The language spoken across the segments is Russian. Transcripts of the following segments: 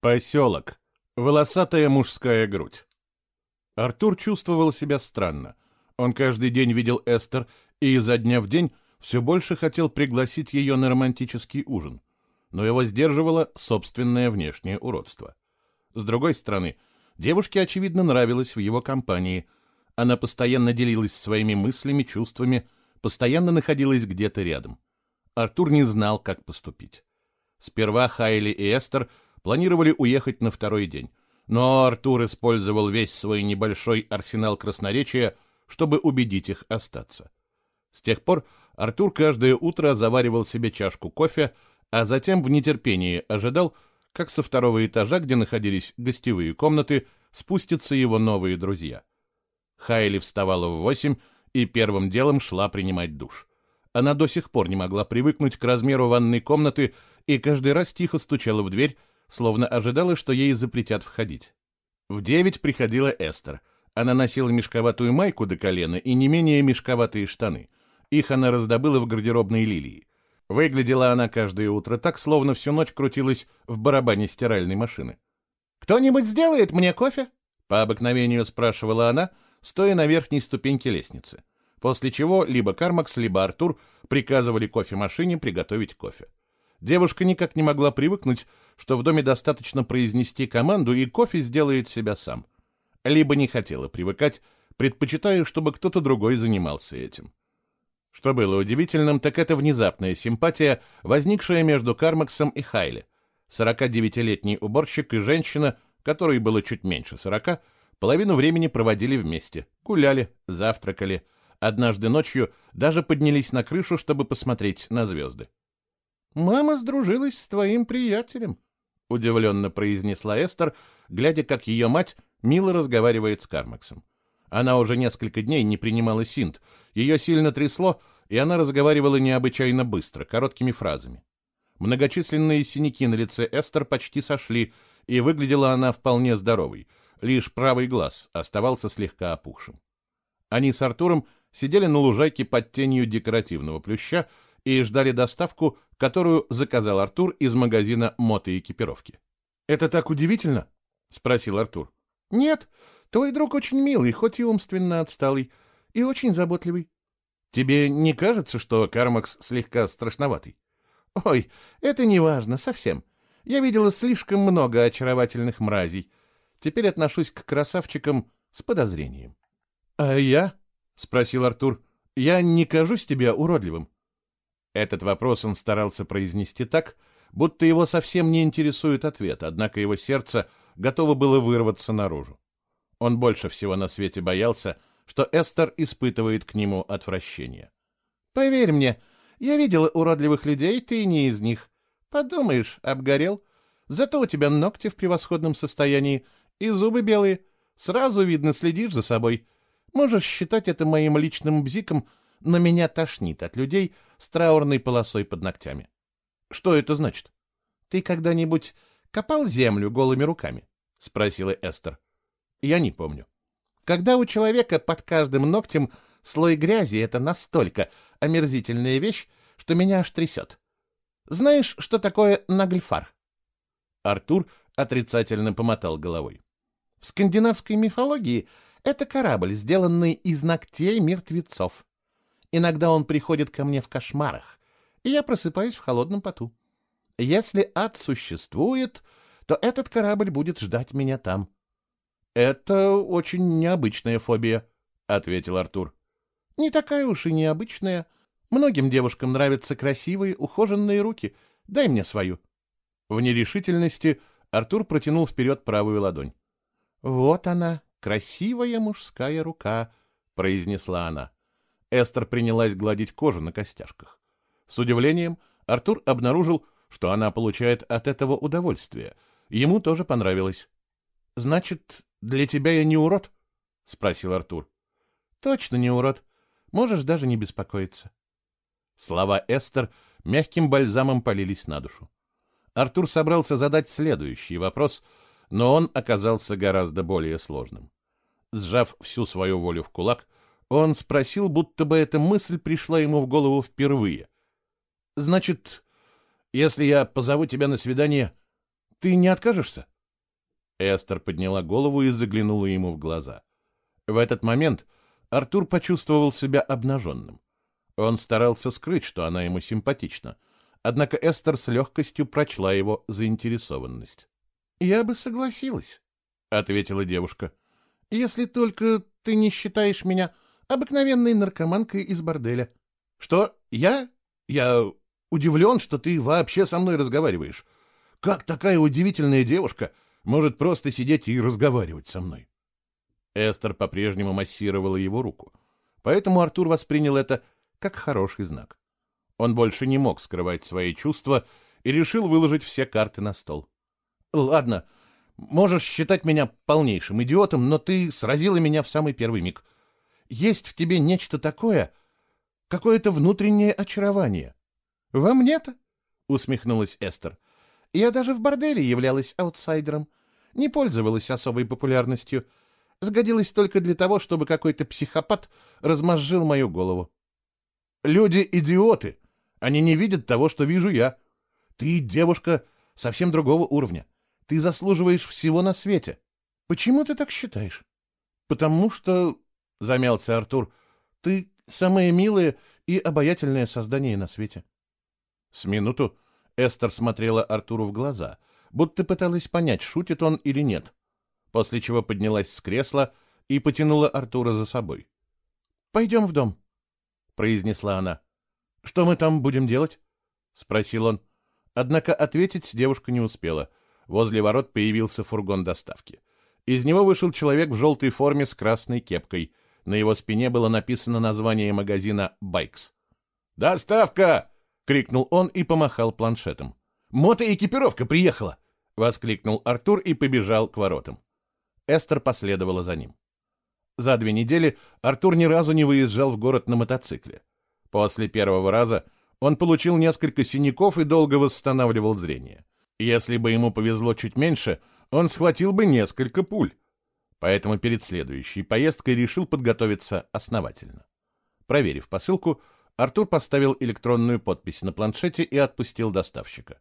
Поселок. Волосатая мужская грудь. Артур чувствовал себя странно. Он каждый день видел Эстер и изо дня в день все больше хотел пригласить ее на романтический ужин. Но его сдерживало собственное внешнее уродство. С другой стороны, девушке, очевидно, нравилось в его компании. Она постоянно делилась своими мыслями, чувствами, постоянно находилась где-то рядом. Артур не знал, как поступить. Сперва Хайли и Эстер – планировали уехать на второй день. Но Артур использовал весь свой небольшой арсенал красноречия, чтобы убедить их остаться. С тех пор Артур каждое утро заваривал себе чашку кофе, а затем в нетерпении ожидал, как со второго этажа, где находились гостевые комнаты, спустятся его новые друзья. Хайли вставала в восемь и первым делом шла принимать душ. Она до сих пор не могла привыкнуть к размеру ванной комнаты и каждый раз тихо стучала в дверь, словно ожидала, что ей запретят входить. В девять приходила Эстер. Она носила мешковатую майку до колена и не менее мешковатые штаны. Их она раздобыла в гардеробной лилии. Выглядела она каждое утро так, словно всю ночь крутилась в барабане стиральной машины. «Кто-нибудь сделает мне кофе?» По обыкновению спрашивала она, стоя на верхней ступеньке лестницы. После чего либо Кармакс, либо Артур приказывали кофемашине приготовить кофе. Девушка никак не могла привыкнуть, что в доме достаточно произнести команду, и кофе сделает себя сам. Либо не хотела привыкать, предпочитая, чтобы кто-то другой занимался этим. Что было удивительным, так это внезапная симпатия, возникшая между Кармаксом и Хайли. 49-летний уборщик и женщина, которой было чуть меньше 40, половину времени проводили вместе, гуляли, завтракали. Однажды ночью даже поднялись на крышу, чтобы посмотреть на звезды. «Мама сдружилась с твоим приятелем», — удивленно произнесла Эстер, глядя, как ее мать мило разговаривает с Кармаксом. Она уже несколько дней не принимала синт, ее сильно трясло, и она разговаривала необычайно быстро, короткими фразами. Многочисленные синяки на лице Эстер почти сошли, и выглядела она вполне здоровой, лишь правый глаз оставался слегка опухшим. Они с Артуром сидели на лужайке под тенью декоративного плюща и ждали доставку которую заказал Артур из магазина мотоэкипировки. «Это так удивительно?» — спросил Артур. «Нет, твой друг очень милый, хоть и умственно отсталый, и очень заботливый. Тебе не кажется, что Кармакс слегка страшноватый?» «Ой, это не важно, совсем. Я видела слишком много очаровательных мразей. Теперь отношусь к красавчикам с подозрением». «А я?» — спросил Артур. «Я не кажусь тебе уродливым?» Этот вопрос он старался произнести так, будто его совсем не интересует ответ, однако его сердце готово было вырваться наружу. Он больше всего на свете боялся, что Эстер испытывает к нему отвращение. «Поверь мне, я видела уродливых людей, ты не из них. Подумаешь, обгорел. Зато у тебя ногти в превосходном состоянии и зубы белые. Сразу видно, следишь за собой. Можешь считать это моим личным бзиком, но меня тошнит от людей, с траурной полосой под ногтями. Что это значит? Ты когда-нибудь копал землю голыми руками? Спросила Эстер. Я не помню. Когда у человека под каждым ногтем слой грязи, это настолько омерзительная вещь, что меня аж трясет. Знаешь, что такое нагльфар? Артур отрицательно помотал головой. В скандинавской мифологии это корабль, сделанный из ногтей мертвецов. Иногда он приходит ко мне в кошмарах, и я просыпаюсь в холодном поту. Если ад существует, то этот корабль будет ждать меня там. — Это очень необычная фобия, — ответил Артур. — Не такая уж и необычная. Многим девушкам нравятся красивые, ухоженные руки. Дай мне свою. В нерешительности Артур протянул вперед правую ладонь. — Вот она, красивая мужская рука, — произнесла она. — Эстер принялась гладить кожу на костяшках. С удивлением Артур обнаружил, что она получает от этого удовольствие. Ему тоже понравилось. «Значит, для тебя я не урод?» — спросил Артур. «Точно не урод. Можешь даже не беспокоиться». Слова Эстер мягким бальзамом полились на душу. Артур собрался задать следующий вопрос, но он оказался гораздо более сложным. Сжав всю свою волю в кулак, он спросил, будто бы эта мысль пришла ему в голову впервые. «Значит, если я позову тебя на свидание, Ты не откажешься?» Эстер подняла голову и заглянула ему в глаза. В этот момент Артур почувствовал себя обнаженным. Он старался скрыть, что она ему симпатична, однако Эстер с легкостью прочла его заинтересованность. «Я бы согласилась», — ответила девушка, — «если только ты не считаешь меня обыкновенной наркоманкой из борделя». «Что? Я? Я удивлен, что ты вообще со мной разговариваешь. Как такая удивительная девушка может просто сидеть и разговаривать со мной?» Эстер по-прежнему массировала его руку, поэтому Артур воспринял это как хороший знак. Он больше не мог скрывать свои чувства и решил выложить все карты на стол. «Ладно, можешь считать меня полнейшим идиотом, но ты сразила меня в самый первый миг. Есть в тебе нечто такое, какое-то внутреннее очарование. Во мне-то?» — усмехнулась Эстер. «Я даже в борделе являлась аутсайдером, не пользовалась особой популярностью, сгодилась только для того, чтобы какой-то психопат размозжил мою голову. Люди — идиоты, они не видят того, что вижу я. Ты девушка совсем другого уровня. Ты заслуживаешь всего на свете. Почему ты так считаешь? Потому что, — замялся Артур, — ты самое милое и обаятельное создание на свете. С минуту Эстер смотрела Артуру в глаза, будто пыталась понять, шутит он или нет, после чего поднялась с кресла и потянула Артура за собой. — Пойдем в дом, — произнесла она. «Что мы там будем делать?» — спросил он. Однако ответить девушка не успела. Возле ворот появился фургон доставки. Из него вышел человек в желтой форме с красной кепкой. На его спине было написано название магазина «Байкс». «Доставка!» — крикнул он и помахал планшетом. «Мотоэкипировка приехала!» — воскликнул Артур и побежал к воротам. Эстер последовала за ним. За две недели Артур ни разу не выезжал в город на мотоцикле. После первого раза он получил несколько синяков и долго восстанавливал зрение. Если бы ему повезло чуть меньше, он схватил бы несколько пуль. Поэтому перед следующей поездкой решил подготовиться основательно. Проверив посылку, Артур поставил электронную подпись на планшете и отпустил доставщика.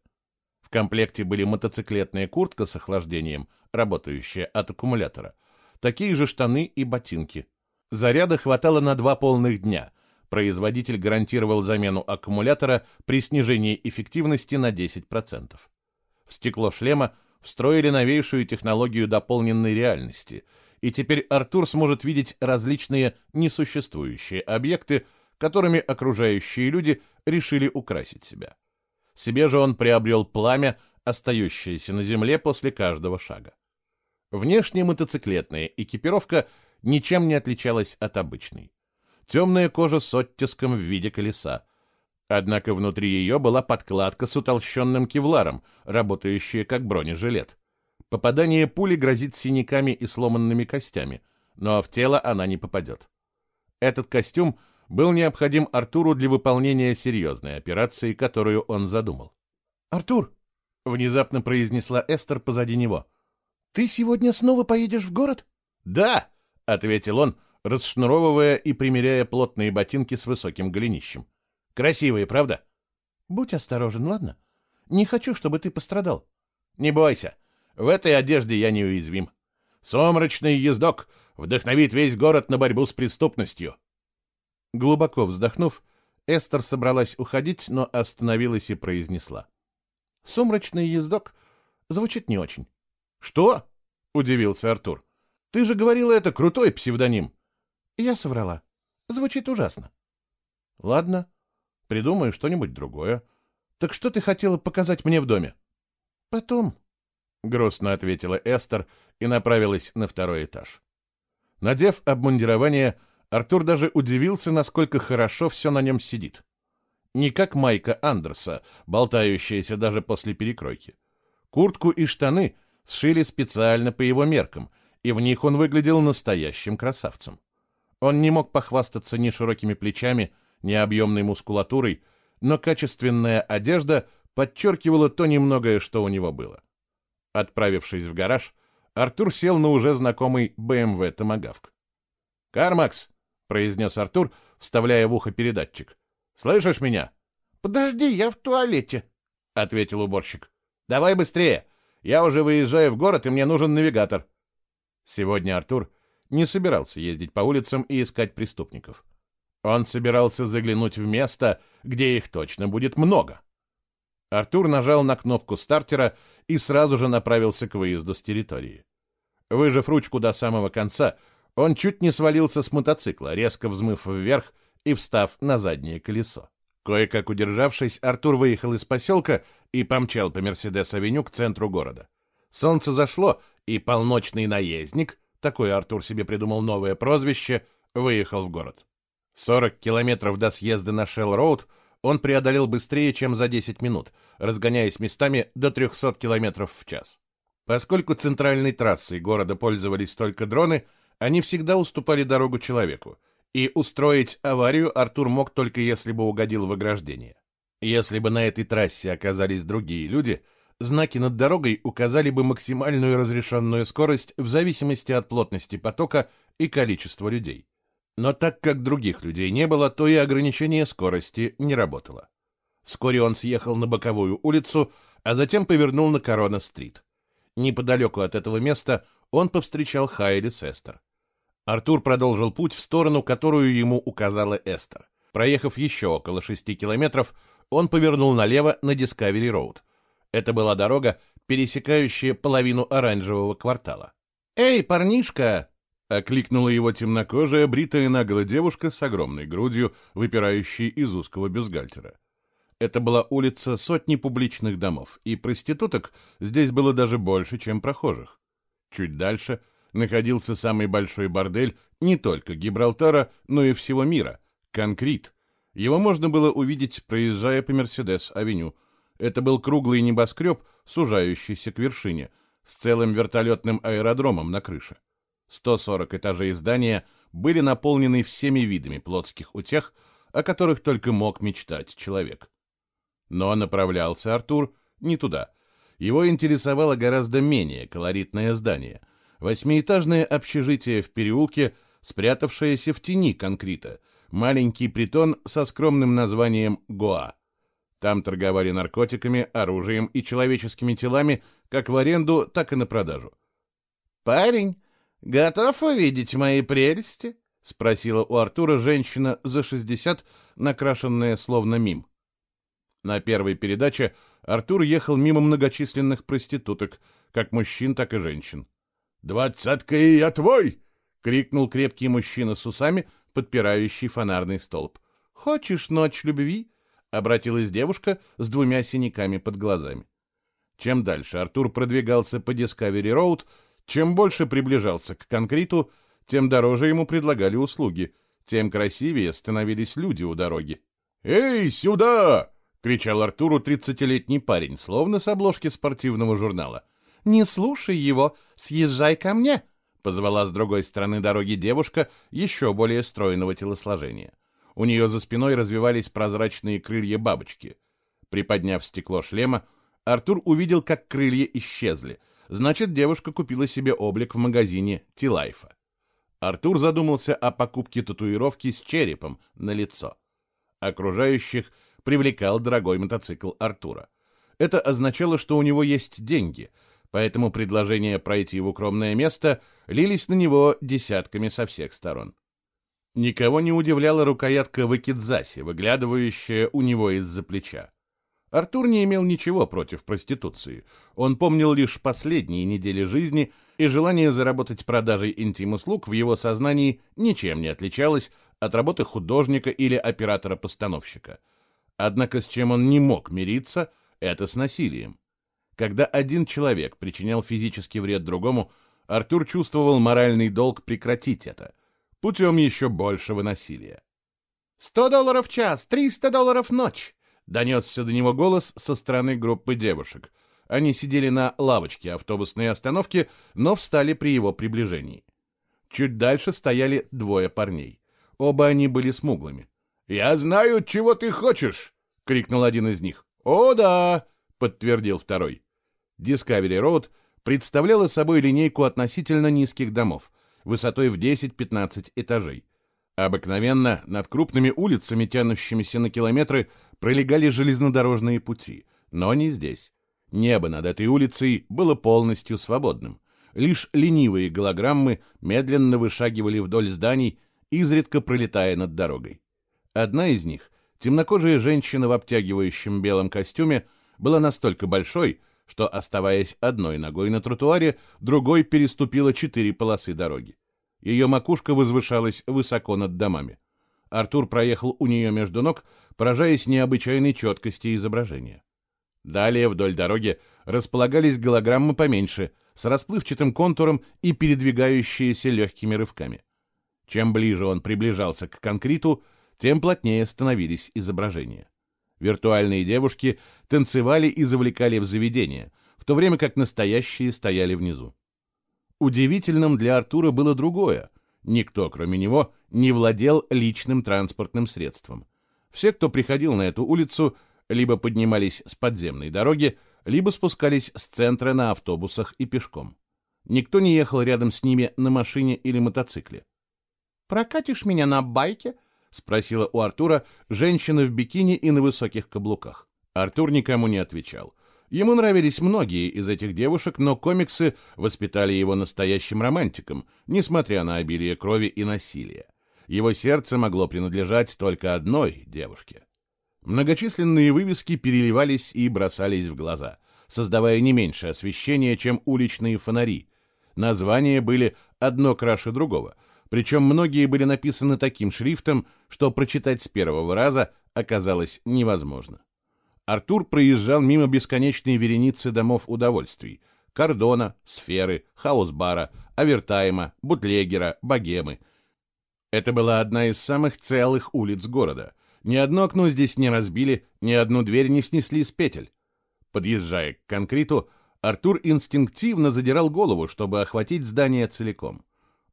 В комплекте были мотоциклетная куртка с охлаждением, работающая от аккумулятора, такие же штаны и ботинки. Заряда хватало на два полных дня, производитель гарантировал замену аккумулятора при снижении эффективности на 10%. В стекло шлема встроили новейшую технологию дополненной реальности, и теперь Артур сможет видеть различные несуществующие объекты, которыми окружающие люди решили украсить себя. Себе же он приобрел пламя, остающееся на земле после каждого шага. Внешне мотоциклетная экипировка ничем не отличалась от обычной темная кожа с оттиском в виде колеса. Однако внутри ее была подкладка с утолщенным кевларом, работающая как бронежилет. Попадание пули грозит синяками и сломанными костями, но в тело она не попадет. Этот костюм был необходим Артуру для выполнения серьезной операции, которую он задумал. «Артур!» — внезапно произнесла Эстер позади него. «Ты сегодня снова поедешь в город?» «Да!» — ответил он, расшнуровывая и примеряя плотные ботинки с высоким голенищем. Красивые, правда? Будь осторожен, ладно? Не хочу, чтобы ты пострадал. Не бойся, в этой одежде я неуязвим. Сумрачный ездок вдохновит весь город на борьбу с преступностью. Глубоко вздохнув, Эстер собралась уходить, но остановилась и произнесла. «Сумрачный ездок звучит не очень». «Что?» — удивился Артур. «Ты же говорила, это крутой псевдоним». Я соврала. Звучит ужасно. Ладно, придумаю что-нибудь другое. Так что ты хотела показать мне в доме? Потом, — грустно ответила Эстер и направилась на второй этаж. Надев обмундирование, Артур даже удивился, насколько хорошо все на нем сидит. Не как майка Андерса, болтающаяся даже после перекройки. Куртку и штаны сшили специально по его меркам, и в них он выглядел настоящим красавцем. Он не мог похвастаться ни широкими плечами, ни объемной мускулатурой, но качественная одежда подчеркивала то немногое, что у него было. Отправившись в гараж, Артур сел на уже знакомый BMW Томагавк. «Кармакс!» — произнес Артур, вставляя в ухо передатчик. «Слышишь меня?» «Подожди, я в туалете», — ответил уборщик. «Давай быстрее! Я уже выезжаю в город, и мне нужен навигатор». Сегодня Артур не собирался ездить по улицам и искать преступников. Он собирался заглянуть в место, где их точно будет много. Артур нажал на кнопку стартера и сразу же направился к выезду с территории. Выжав ручку до самого конца, он чуть не свалился с мотоцикла, резко взмыв вверх и встав на заднее колесо. Кое-как удержавшись, Артур выехал из поселка и помчал по Мерседес-авеню к центру города. Солнце зашло, и полночный наездник, такое Артур себе придумал новое прозвище, выехал в город. 40 километров до съезда на Шелл-Роуд он преодолел быстрее, чем за 10 минут, разгоняясь местами до 300 километров в час. Поскольку центральной трассой города пользовались только дроны, они всегда уступали дорогу человеку, и устроить аварию Артур мог только если бы угодил в ограждение. Если бы на этой трассе оказались другие люди, знаки над дорогой указали бы максимальную разрешенную скорость в зависимости от плотности потока и количества людей. Но так как других людей не было, то и ограничение скорости не работало. Вскоре он съехал на боковую улицу, а затем повернул на Корона-стрит. Неподалеку от этого места он повстречал Хайли с Эстер. Артур продолжил путь в сторону, которую ему указала Эстер. Проехав еще около шести километров, он повернул налево на Discovery Road. Это была дорога, пересекающая половину оранжевого квартала. «Эй, парнишка!» — окликнула его темнокожая, бритая наголо девушка с огромной грудью, выпирающей из узкого бюстгальтера. Это была улица сотни публичных домов, и проституток здесь было даже больше, чем прохожих. Чуть дальше находился самый большой бордель не только Гибралтара, но и всего мира — Конкрит. Его можно было увидеть, проезжая по Мерседес-авеню. Это был круглый небоскреб, сужающийся к вершине, с целым вертолетным аэродромом на крыше. 140 этажей здания были наполнены всеми видами плотских утех, о которых только мог мечтать человек. Но направлялся Артур не туда. Его интересовало гораздо менее колоритное здание. Восьмиэтажное общежитие в переулке, спрятавшееся в тени конкрита, маленький притон со скромным названием «Гоа». Там торговали наркотиками, оружием и человеческими телами как в аренду, так и на продажу. «Парень, готов увидеть мои прелести?» — спросила у Артура женщина за шестьдесят, накрашенная словно мим. На первой передаче Артур ехал мимо многочисленных проституток, как мужчин, так и женщин. «Двадцатка и я твой!» — крикнул крепкий мужчина с усами, подпирающий фонарный столб. «Хочешь ночь любви?» — обратилась девушка с двумя синяками под глазами. Чем дальше Артур продвигался по Discovery Road, чем больше приближался к конкриту, тем дороже ему предлагали услуги, тем красивее становились люди у дороги. «Эй, сюда!» — кричал Артуру тридцатилетний парень, словно с обложки спортивного журнала. «Не слушай его, съезжай ко мне!» — позвала с другой стороны дороги девушка еще более стройного телосложения. У нее за спиной развивались прозрачные крылья бабочки. Приподняв стекло шлема, Артур увидел, как крылья исчезли. Значит, девушка купила себе облик в магазине Тилайфа. Артур задумался о покупке татуировки с черепом на лицо. Окружающих — привлекал дорогой мотоцикл Артура. Это означало, что у него есть деньги, поэтому предложения пройти в укромное место лились на него десятками со всех сторон. Никого не удивляла рукоятка вакидзаси, выглядывающая у него из-за плеча. Артур не имел ничего против проституции. Он помнил лишь последние недели жизни, и желание заработать продажей интим-услуг в его сознании ничем не отличалось от работы художника или оператора-постановщика — Однако с чем он не мог мириться, это с насилием. Когда один человек причинял физический вред другому, Артур чувствовал моральный долг прекратить это, путем еще большего насилия. «Сто долларов в час, триста долларов в ночь!» — донесся до него голос со стороны группы девушек. Они сидели на лавочке автобусной остановки, но встали при его приближении. Чуть дальше стояли двое парней. Оба они были смуглыми. «Я знаю, чего ты хочешь!» — крикнул один из них. «О, да!» — подтвердил второй. Discovery Road представляла собой линейку относительно низких домов, высотой в 10-15 этажей. Обыкновенно над крупными улицами, тянущимися на километры, пролегали железнодорожные пути, но не здесь. Небо над этой улицей было полностью свободным. Лишь ленивые голограммы медленно вышагивали вдоль зданий, изредка пролетая над дорогой. Одна из них, темнокожая женщина в обтягивающем белом костюме, была настолько большой, что, оставаясь одной ногой на тротуаре, другой переступила четыре полосы дороги. Ее макушка возвышалась высоко над домами. Артур проехал у нее между ног, поражаясь необычайной четкости изображения. Далее вдоль дороги располагались голограммы поменьше, с расплывчатым контуром и передвигающиеся легкими рывками. Чем ближе он приближался к конкриту, тем плотнее становились изображения. Виртуальные девушки танцевали и завлекали в заведение, в то время как настоящие стояли внизу. Удивительным для Артура было другое. Никто, кроме него, не владел личным транспортным средством. Все, кто приходил на эту улицу, либо поднимались с подземной дороги, либо спускались с центра на автобусах и пешком. Никто не ехал рядом с ними на машине или мотоцикле. «Прокатишь меня на байке?» — спросила у Артура женщина в бикини и на высоких каблуках. Артур никому не отвечал. Ему нравились многие из этих девушек, но комиксы воспитали его настоящим романтиком, несмотря на обилие крови и насилия. Его сердце могло принадлежать только одной девушке. Многочисленные вывески переливались и бросались в глаза, создавая не меньше освещения, чем уличные фонари. Названия были одно краше другого, причем многие были написаны таким шрифтом, что прочитать с первого раза оказалось невозможно. Артур проезжал мимо бесконечной вереницы домов удовольствий – Кордона, Сферы, Хаусбара, Авертайма, Бутлегера, Богемы. Это была одна из самых целых улиц города – ни одно окно здесь не разбили, ни одну дверь не снесли с петель. Подъезжая к конкриту, Артур инстинктивно задирал голову, чтобы охватить здание целиком.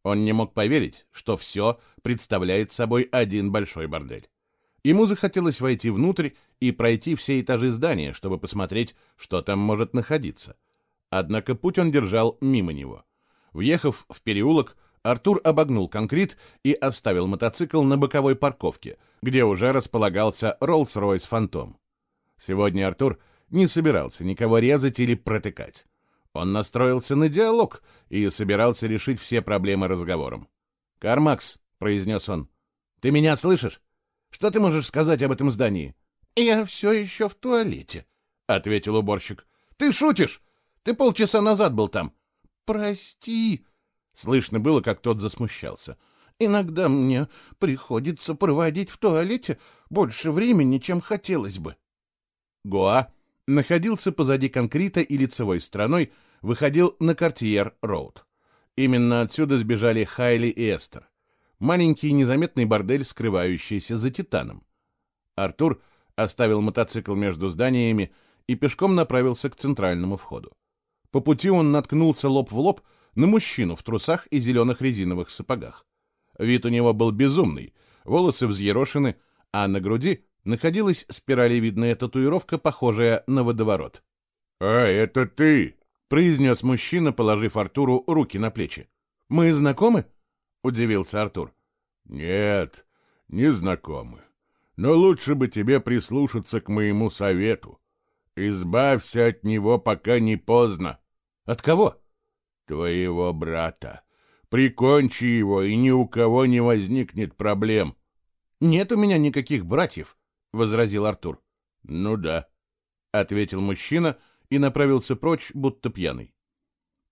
Он не мог поверить, что все представляет собой один большой бордель. Ему захотелось войти внутрь и пройти все этажи здания, чтобы посмотреть, что там может находиться. Однако путь он держал мимо него. Въехав в переулок, Артур обогнул конкрет и оставил мотоцикл на боковой парковке, где уже располагался Rolls-Royce Phantom. Сегодня Артур не собирался никого резать или протыкать. Он настроился на диалог и собирался решить все проблемы разговором. «Кармакс», — произнес он, — «ты меня слышишь? Что ты можешь сказать об этом здании?» «Я все еще в туалете», — ответил уборщик. «Ты шутишь? Ты полчаса назад был там». «Прости», Слышно было, как тот засмущался. «Иногда мне приходится проводить в туалете больше времени, чем хотелось бы». Гоа находился позади конкрита и лицевой стороной выходил на Картьер-Роуд. Именно отсюда сбежали Хайли и Эстер. Маленький незаметный бордель, скрывающийся за Титаном. Артур оставил мотоцикл между зданиями и пешком направился к центральному входу. По пути он наткнулся лоб в лоб на мужчину в трусах и зеленых резиновых сапогах. Вид у него был безумный, волосы взъерошены, а на груди находилась спиралевидная татуировка, похожая на водоворот. «А, это ты!» — произнес мужчина, положив Артуру руки на плечи. «Мы знакомы?» — удивился Артур. «Нет, не знакомы. Но лучше бы тебе прислушаться к моему совету. Избавься от него, пока не поздно». «От кого?» Твоего брата. Прикончи его, и ни у кого не возникнет проблем. — Нет у меня никаких братьев, — возразил Артур. — Ну да, — ответил мужчина и направился прочь, будто пьяный.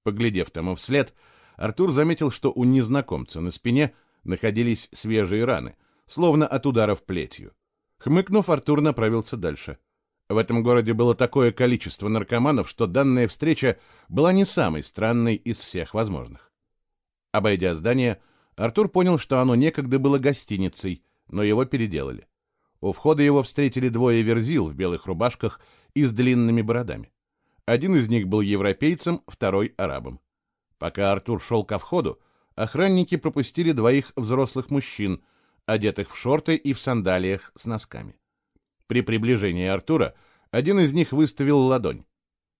Поглядев тому вслед, Артур заметил, что у незнакомца на спине находились свежие раны, словно от ударов плетью. Хмыкнув, Артур направился дальше. — в этом городе было такое количество наркоманов, что данная встреча была не самой странной из всех возможных. Обойдя здание, Артур понял, что оно некогда было гостиницей, но его переделали. У входа его встретили двое верзил в белых рубашках и с длинными бородами. Один из них был европейцем, второй — арабом. Пока Артур шел ко входу, охранники пропустили двоих взрослых мужчин, одетых в шорты и в сандалиях с носками. При приближении Артура один из них выставил ладонь.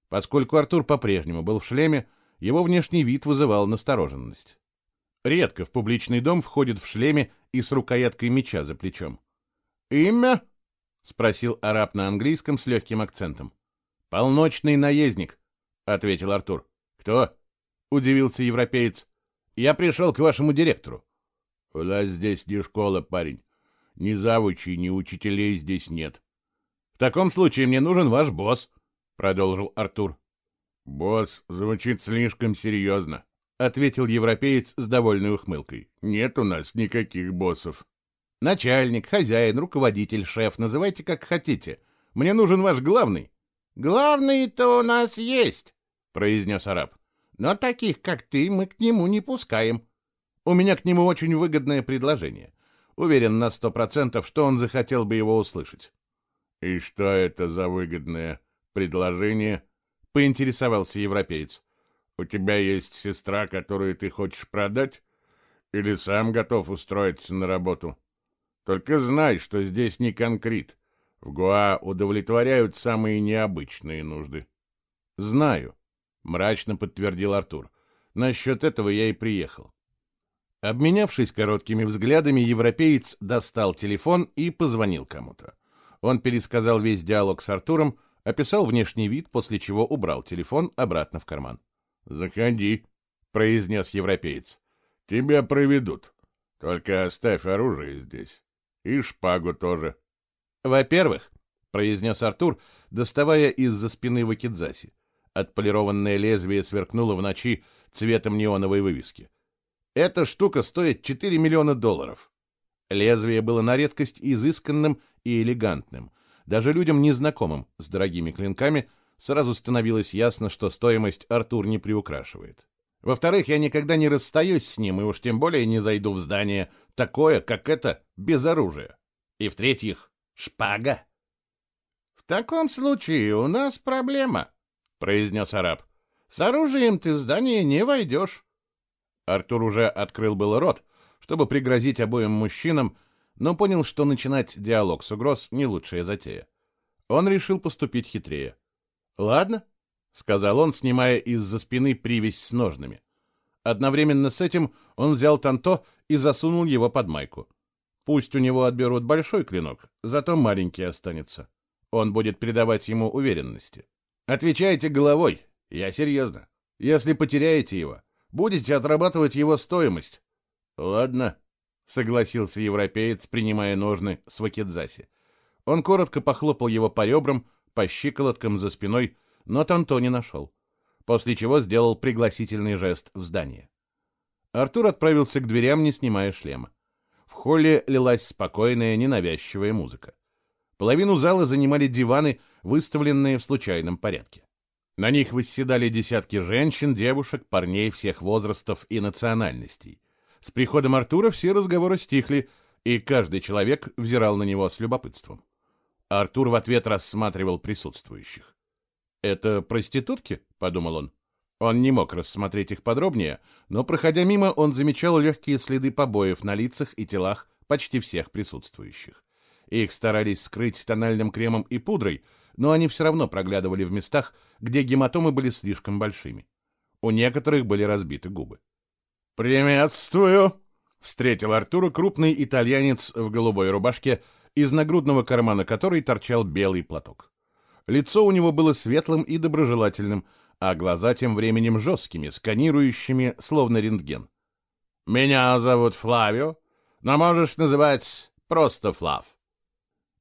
Поскольку Артур по-прежнему был в шлеме, его внешний вид вызывал настороженность. Редко в публичный дом входит в шлеме и с рукояткой меча за плечом. «Имя?» — спросил араб на английском с легким акцентом. «Полночный наездник», — ответил Артур. «Кто?» — удивился европеец. «Я пришел к вашему директору». «У нас здесь не школа, парень. Ни завучей, ни учителей здесь нет». «В таком случае мне нужен ваш босс», — продолжил Артур. «Босс звучит слишком серьезно», — ответил европеец с довольной ухмылкой. «Нет у нас никаких боссов». «Начальник, хозяин, руководитель, шеф, называйте как хотите. Мне нужен ваш главный». «Главный-то у нас есть», — произнес араб. «Но таких, как ты, мы к нему не пускаем. У меня к нему очень выгодное предложение. Уверен на сто процентов, что он захотел бы его услышать». «И что это за выгодное предложение?» — поинтересовался европеец. «У тебя есть сестра, которую ты хочешь продать? Или сам готов устроиться на работу? Только знай, что здесь не конкрет. В Гуа удовлетворяют самые необычные нужды». «Знаю», — мрачно подтвердил Артур. «Насчет этого я и приехал». Обменявшись короткими взглядами, европеец достал телефон и позвонил кому-то. Он пересказал весь диалог с Артуром, описал внешний вид, после чего убрал телефон обратно в карман. «Заходи», — произнес европеец. «Тебя проведут. Только оставь оружие здесь. И шпагу тоже». «Во-первых», — произнес Артур, доставая из-за спины вакидзаси. Отполированное лезвие сверкнуло в ночи цветом неоновой вывески. «Эта штука стоит 4 миллиона долларов». Лезвие было на редкость изысканным и элегантным — даже людям, незнакомым с дорогими клинками, сразу становилось ясно, что стоимость Артур не приукрашивает. Во-вторых, я никогда не расстаюсь с ним, и уж тем более не зайду в здание такое, как это, без оружия. И в-третьих, шпага. «В таком случае у нас проблема», — произнес араб. «С оружием ты в здание не войдешь». Артур уже открыл был рот, чтобы пригрозить обоим мужчинам, но понял, что начинать диалог с угроз — не лучшая затея. Он решил поступить хитрее. «Ладно», — сказал он, снимая из-за спины привязь с ножными. Одновременно с этим он взял танто и засунул его под майку. Пусть у него отберут большой клинок, зато маленький останется. Он будет придавать ему уверенности. Отвечайте головой, я серьезно. Если потеряете его, будете отрабатывать его стоимость. Ладно, — согласился европеец, принимая ножны с вакидзаси. Он коротко похлопал его по ребрам, по щиколоткам за спиной, но Танто не нашел, после чего сделал пригласительный жест в здание. Артур отправился к дверям, не снимая шлема. В холле лилась спокойная, ненавязчивая музыка. Половину зала занимали диваны, выставленные в случайном порядке. На них восседали десятки женщин, девушек, парней всех возрастов и национальностей. С приходом Артура все разговоры стихли, и каждый человек взирал на него с любопытством. Артур в ответ рассматривал присутствующих. «Это проститутки?» — подумал он. Он не мог рассмотреть их подробнее, но, проходя мимо, он замечал легкие следы побоев на лицах и телах почти всех присутствующих. Их старались скрыть тональным кремом и пудрой, но они все равно проглядывали в местах, где гематомы были слишком большими. У некоторых были разбиты губы. «Приветствую!» — встретил Артура крупный итальянец в голубой рубашке, из нагрудного кармана которой торчал белый платок. Лицо у него было светлым и доброжелательным, а глаза тем временем жесткими, сканирующими, словно рентген. «Меня зовут Флавио, но можешь называть просто Флав».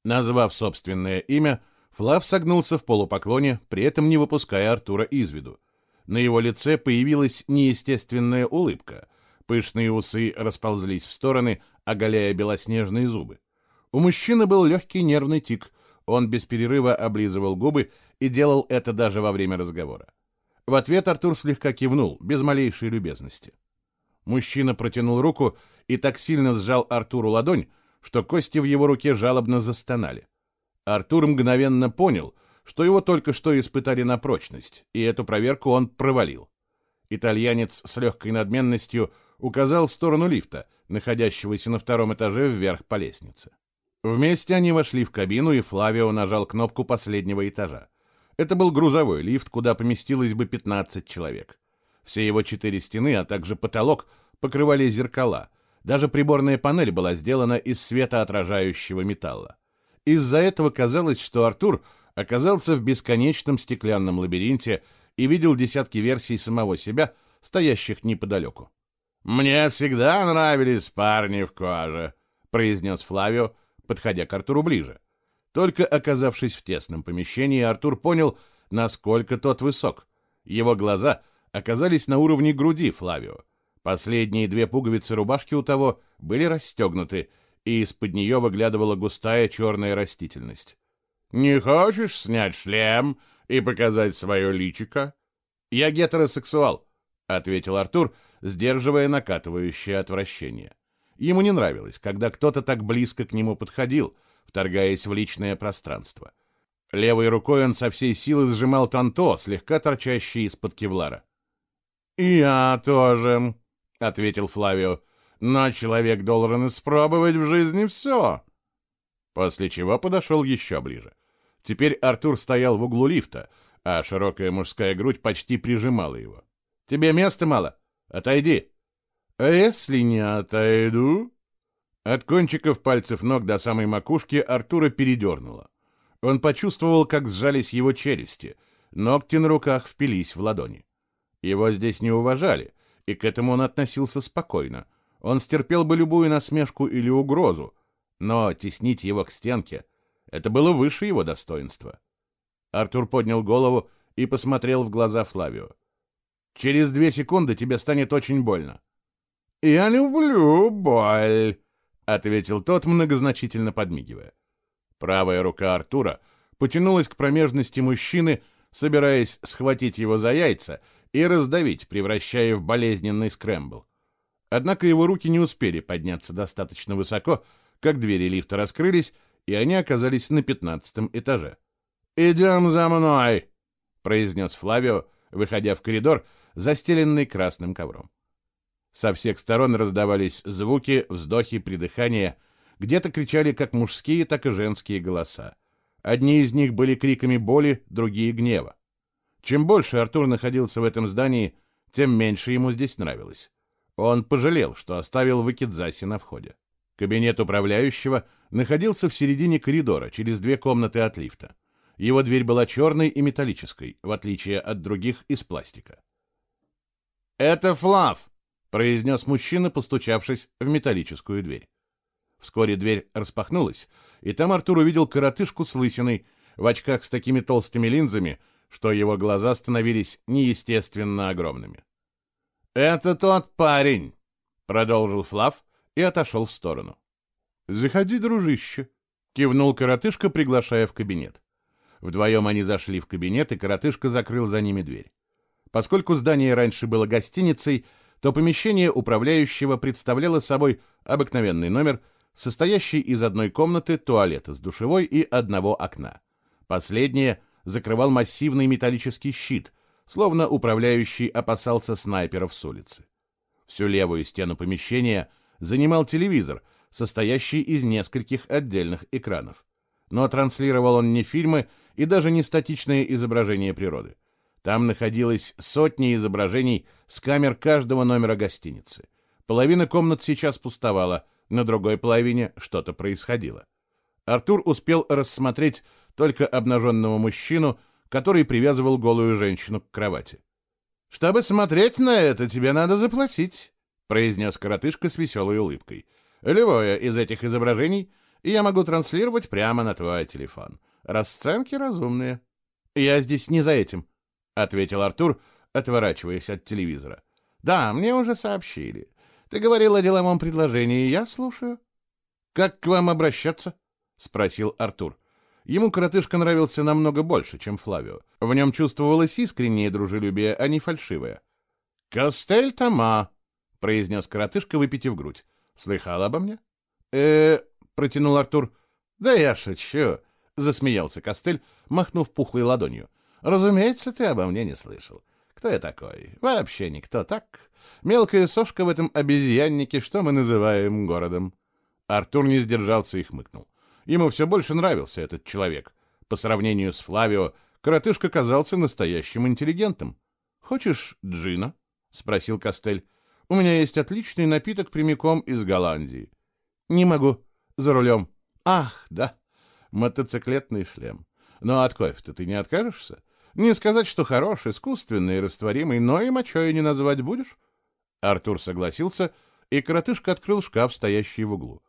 Назвав собственное имя, Флав согнулся в полупоклоне, при этом не выпуская Артура из виду. На его лице появилась неестественная улыбка. Пышные усы расползлись в стороны, оголяя белоснежные зубы. У мужчины был легкий нервный тик. Он без перерыва облизывал губы и делал это даже во время разговора. В ответ Артур слегка кивнул, без малейшей любезности. Мужчина протянул руку и так сильно сжал Артуру ладонь, что кости в его руке жалобно застонали. Артур мгновенно понял, что его только что испытали на прочность, и эту проверку он провалил. Итальянец с легкой надменностью указал в сторону лифта, находящегося на втором этаже вверх по лестнице. Вместе они вошли в кабину, и Флавио нажал кнопку последнего этажа. Это был грузовой лифт, куда поместилось бы 15 человек. Все его четыре стены, а также потолок покрывали зеркала. Даже приборная панель была сделана из светоотражающего металла. Из-за этого казалось, что Артур оказался в бесконечном стеклянном лабиринте и видел десятки версий самого себя, стоящих неподалеку. «Мне всегда нравились парни в коже», — произнес Флавио, подходя к Артуру ближе. Только оказавшись в тесном помещении, Артур понял, насколько тот высок. Его глаза оказались на уровне груди Флавио. Последние две пуговицы рубашки у того были расстегнуты, и из-под нее выглядывала густая черная растительность. «Не хочешь снять шлем и показать свое личико?» «Я гетеросексуал», — ответил Артур, сдерживая накатывающее отвращение. Ему не нравилось, когда кто-то так близко к нему подходил, вторгаясь в личное пространство. Левой рукой он со всей силы сжимал танто, слегка торчащий из-под кевлара. «Я тоже», — ответил Флавио, — «но человек должен испробовать в жизни все». После чего подошел еще ближе. Теперь Артур стоял в углу лифта, а широкая мужская грудь почти прижимала его. «Тебе места мало? Отойди!» «А если не отойду?» От кончиков пальцев ног до самой макушки Артура передернуло. Он почувствовал, как сжались его челюсти, ногти на руках впились в ладони. Его здесь не уважали, и к этому он относился спокойно. Он стерпел бы любую насмешку или угрозу, но теснить его к стенке — это было выше его достоинства. Артур поднял голову и посмотрел в глаза Флавио. «Через две секунды тебе станет очень больно». «Я люблю боль», — ответил тот, многозначительно подмигивая. Правая рука Артура потянулась к промежности мужчины, собираясь схватить его за яйца и раздавить, превращая в болезненный скрэмбл. Однако его руки не успели подняться достаточно высоко, как двери лифта раскрылись, и они оказались на пятнадцатом этаже. «Идем за мной!» — произнес Флавио, выходя в коридор, застеленный красным ковром. Со всех сторон раздавались звуки, вздохи, придыхания — где-то кричали как мужские, так и женские голоса. Одни из них были криками боли, другие — гнева. Чем больше Артур находился в этом здании, тем меньше ему здесь нравилось. Он пожалел, что оставил Вакидзаси на входе. Кабинет управляющего находился в середине коридора, через две комнаты от лифта. Его дверь была черной и металлической, в отличие от других из пластика. «Это Флав!» — произнес мужчина, постучавшись в металлическую дверь. Вскоре дверь распахнулась, и там Артур увидел коротышку с лысиной, в очках с такими толстыми линзами, что его глаза становились неестественно огромными. «Это тот парень!» — продолжил Флав и отошел в сторону. «Заходи, дружище!» — кивнул коротышка, приглашая в кабинет. Вдвоем они зашли в кабинет, и коротышка закрыл за ними дверь. Поскольку здание раньше было гостиницей, то помещение управляющего представляло собой обыкновенный номер состоящий из одной комнаты, туалета с душевой и одного окна. Последнее закрывал массивный металлический щит, словно управляющий опасался снайперов с улицы. Всю левую стену помещения занимал телевизор, состоящий из нескольких отдельных экранов. Но транслировал он не фильмы и даже не статичные изображения природы. Там находилось сотни изображений с камер каждого номера гостиницы. Половина комнат сейчас пустовала, на другой половине что-то происходило. Артур успел рассмотреть только обнаженного мужчину, который привязывал голую женщину к кровати. «Чтобы смотреть на это, тебе надо заплатить», — произнес коротышка с веселой улыбкой. «Любое из этих изображений я могу транслировать прямо на твой телефон. Расценки разумные». «Я здесь не за этим», — ответил Артур, отворачиваясь от телевизора. «Да, мне уже сообщили. Ты говорил о деловом предложении, я слушаю. Как к вам обращаться? спросил Артур. Ему коротышка нравился намного больше, чем Флавио. В нем чувствовалось искреннее дружелюбие, а не фальшивое. «Костель Тома», — произнес коротышка, выпитив грудь. «Слыхал обо мне?» э протянул Артур. «Да я шучу», — засмеялся Костель, махнув пухлой ладонью. «Разумеется, ты обо мне не слышал. Кто я такой? Вообще никто, так? Мелкая сошка в этом обезьяннике, что мы называем городом. Артур не сдержался и хмыкнул. Ему все больше нравился этот человек. По сравнению с Флавио, коротышка казался настоящим интеллигентом. «Хочешь джина?» — спросил Костель. «У меня есть отличный напиток прямиком из Голландии». «Не могу. За рулем». «Ах, да. Мотоциклетный шлем. Но от кофе-то ты не откажешься? Не сказать, что хороший, искусственный и растворимый, но и мочой не назвать будешь?» Артур согласился, и коротышка открыл шкаф, стоящий в углу.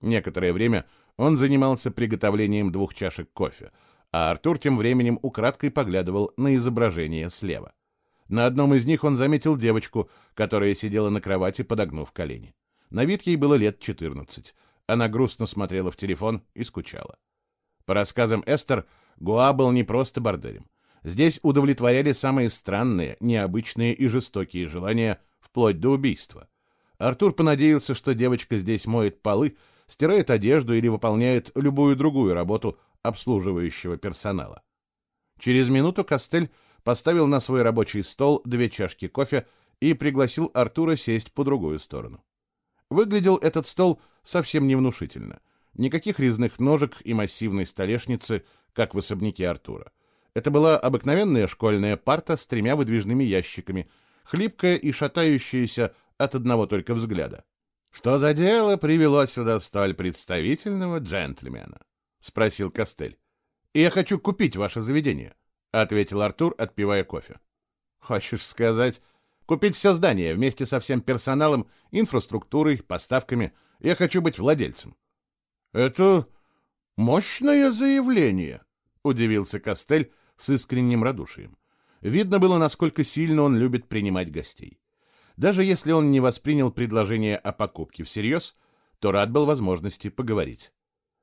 Некоторое время он занимался приготовлением двух чашек кофе, а Артур тем временем украдкой поглядывал на изображение слева. На одном из них он заметил девочку, которая сидела на кровати, подогнув колени. На вид ей было лет 14. Она грустно смотрела в телефон и скучала. По рассказам Эстер, Гуа был не просто борделем. Здесь удовлетворяли самые странные, необычные и жестокие желания, вплоть до убийства. Артур понадеялся, что девочка здесь моет полы, стирает одежду или выполняет любую другую работу обслуживающего персонала. Через минуту Костель поставил на свой рабочий стол две чашки кофе и пригласил Артура сесть по другую сторону. Выглядел этот стол совсем невнушительно. Никаких резных ножек и массивной столешницы, как в особняке Артура. Это была обыкновенная школьная парта с тремя выдвижными ящиками, хлипкая и шатающаяся от одного только взгляда. «Что за дело привело сюда столь представительного джентльмена?» — спросил Костель. «Я хочу купить ваше заведение», — ответил Артур, отпивая кофе. «Хочешь сказать, купить все здание вместе со всем персоналом, инфраструктурой, поставками? Я хочу быть владельцем». «Это мощное заявление», — удивился Костель с искренним радушием. Видно было, насколько сильно он любит принимать гостей. Даже если он не воспринял предложение о покупке всерьез, то рад был возможности поговорить.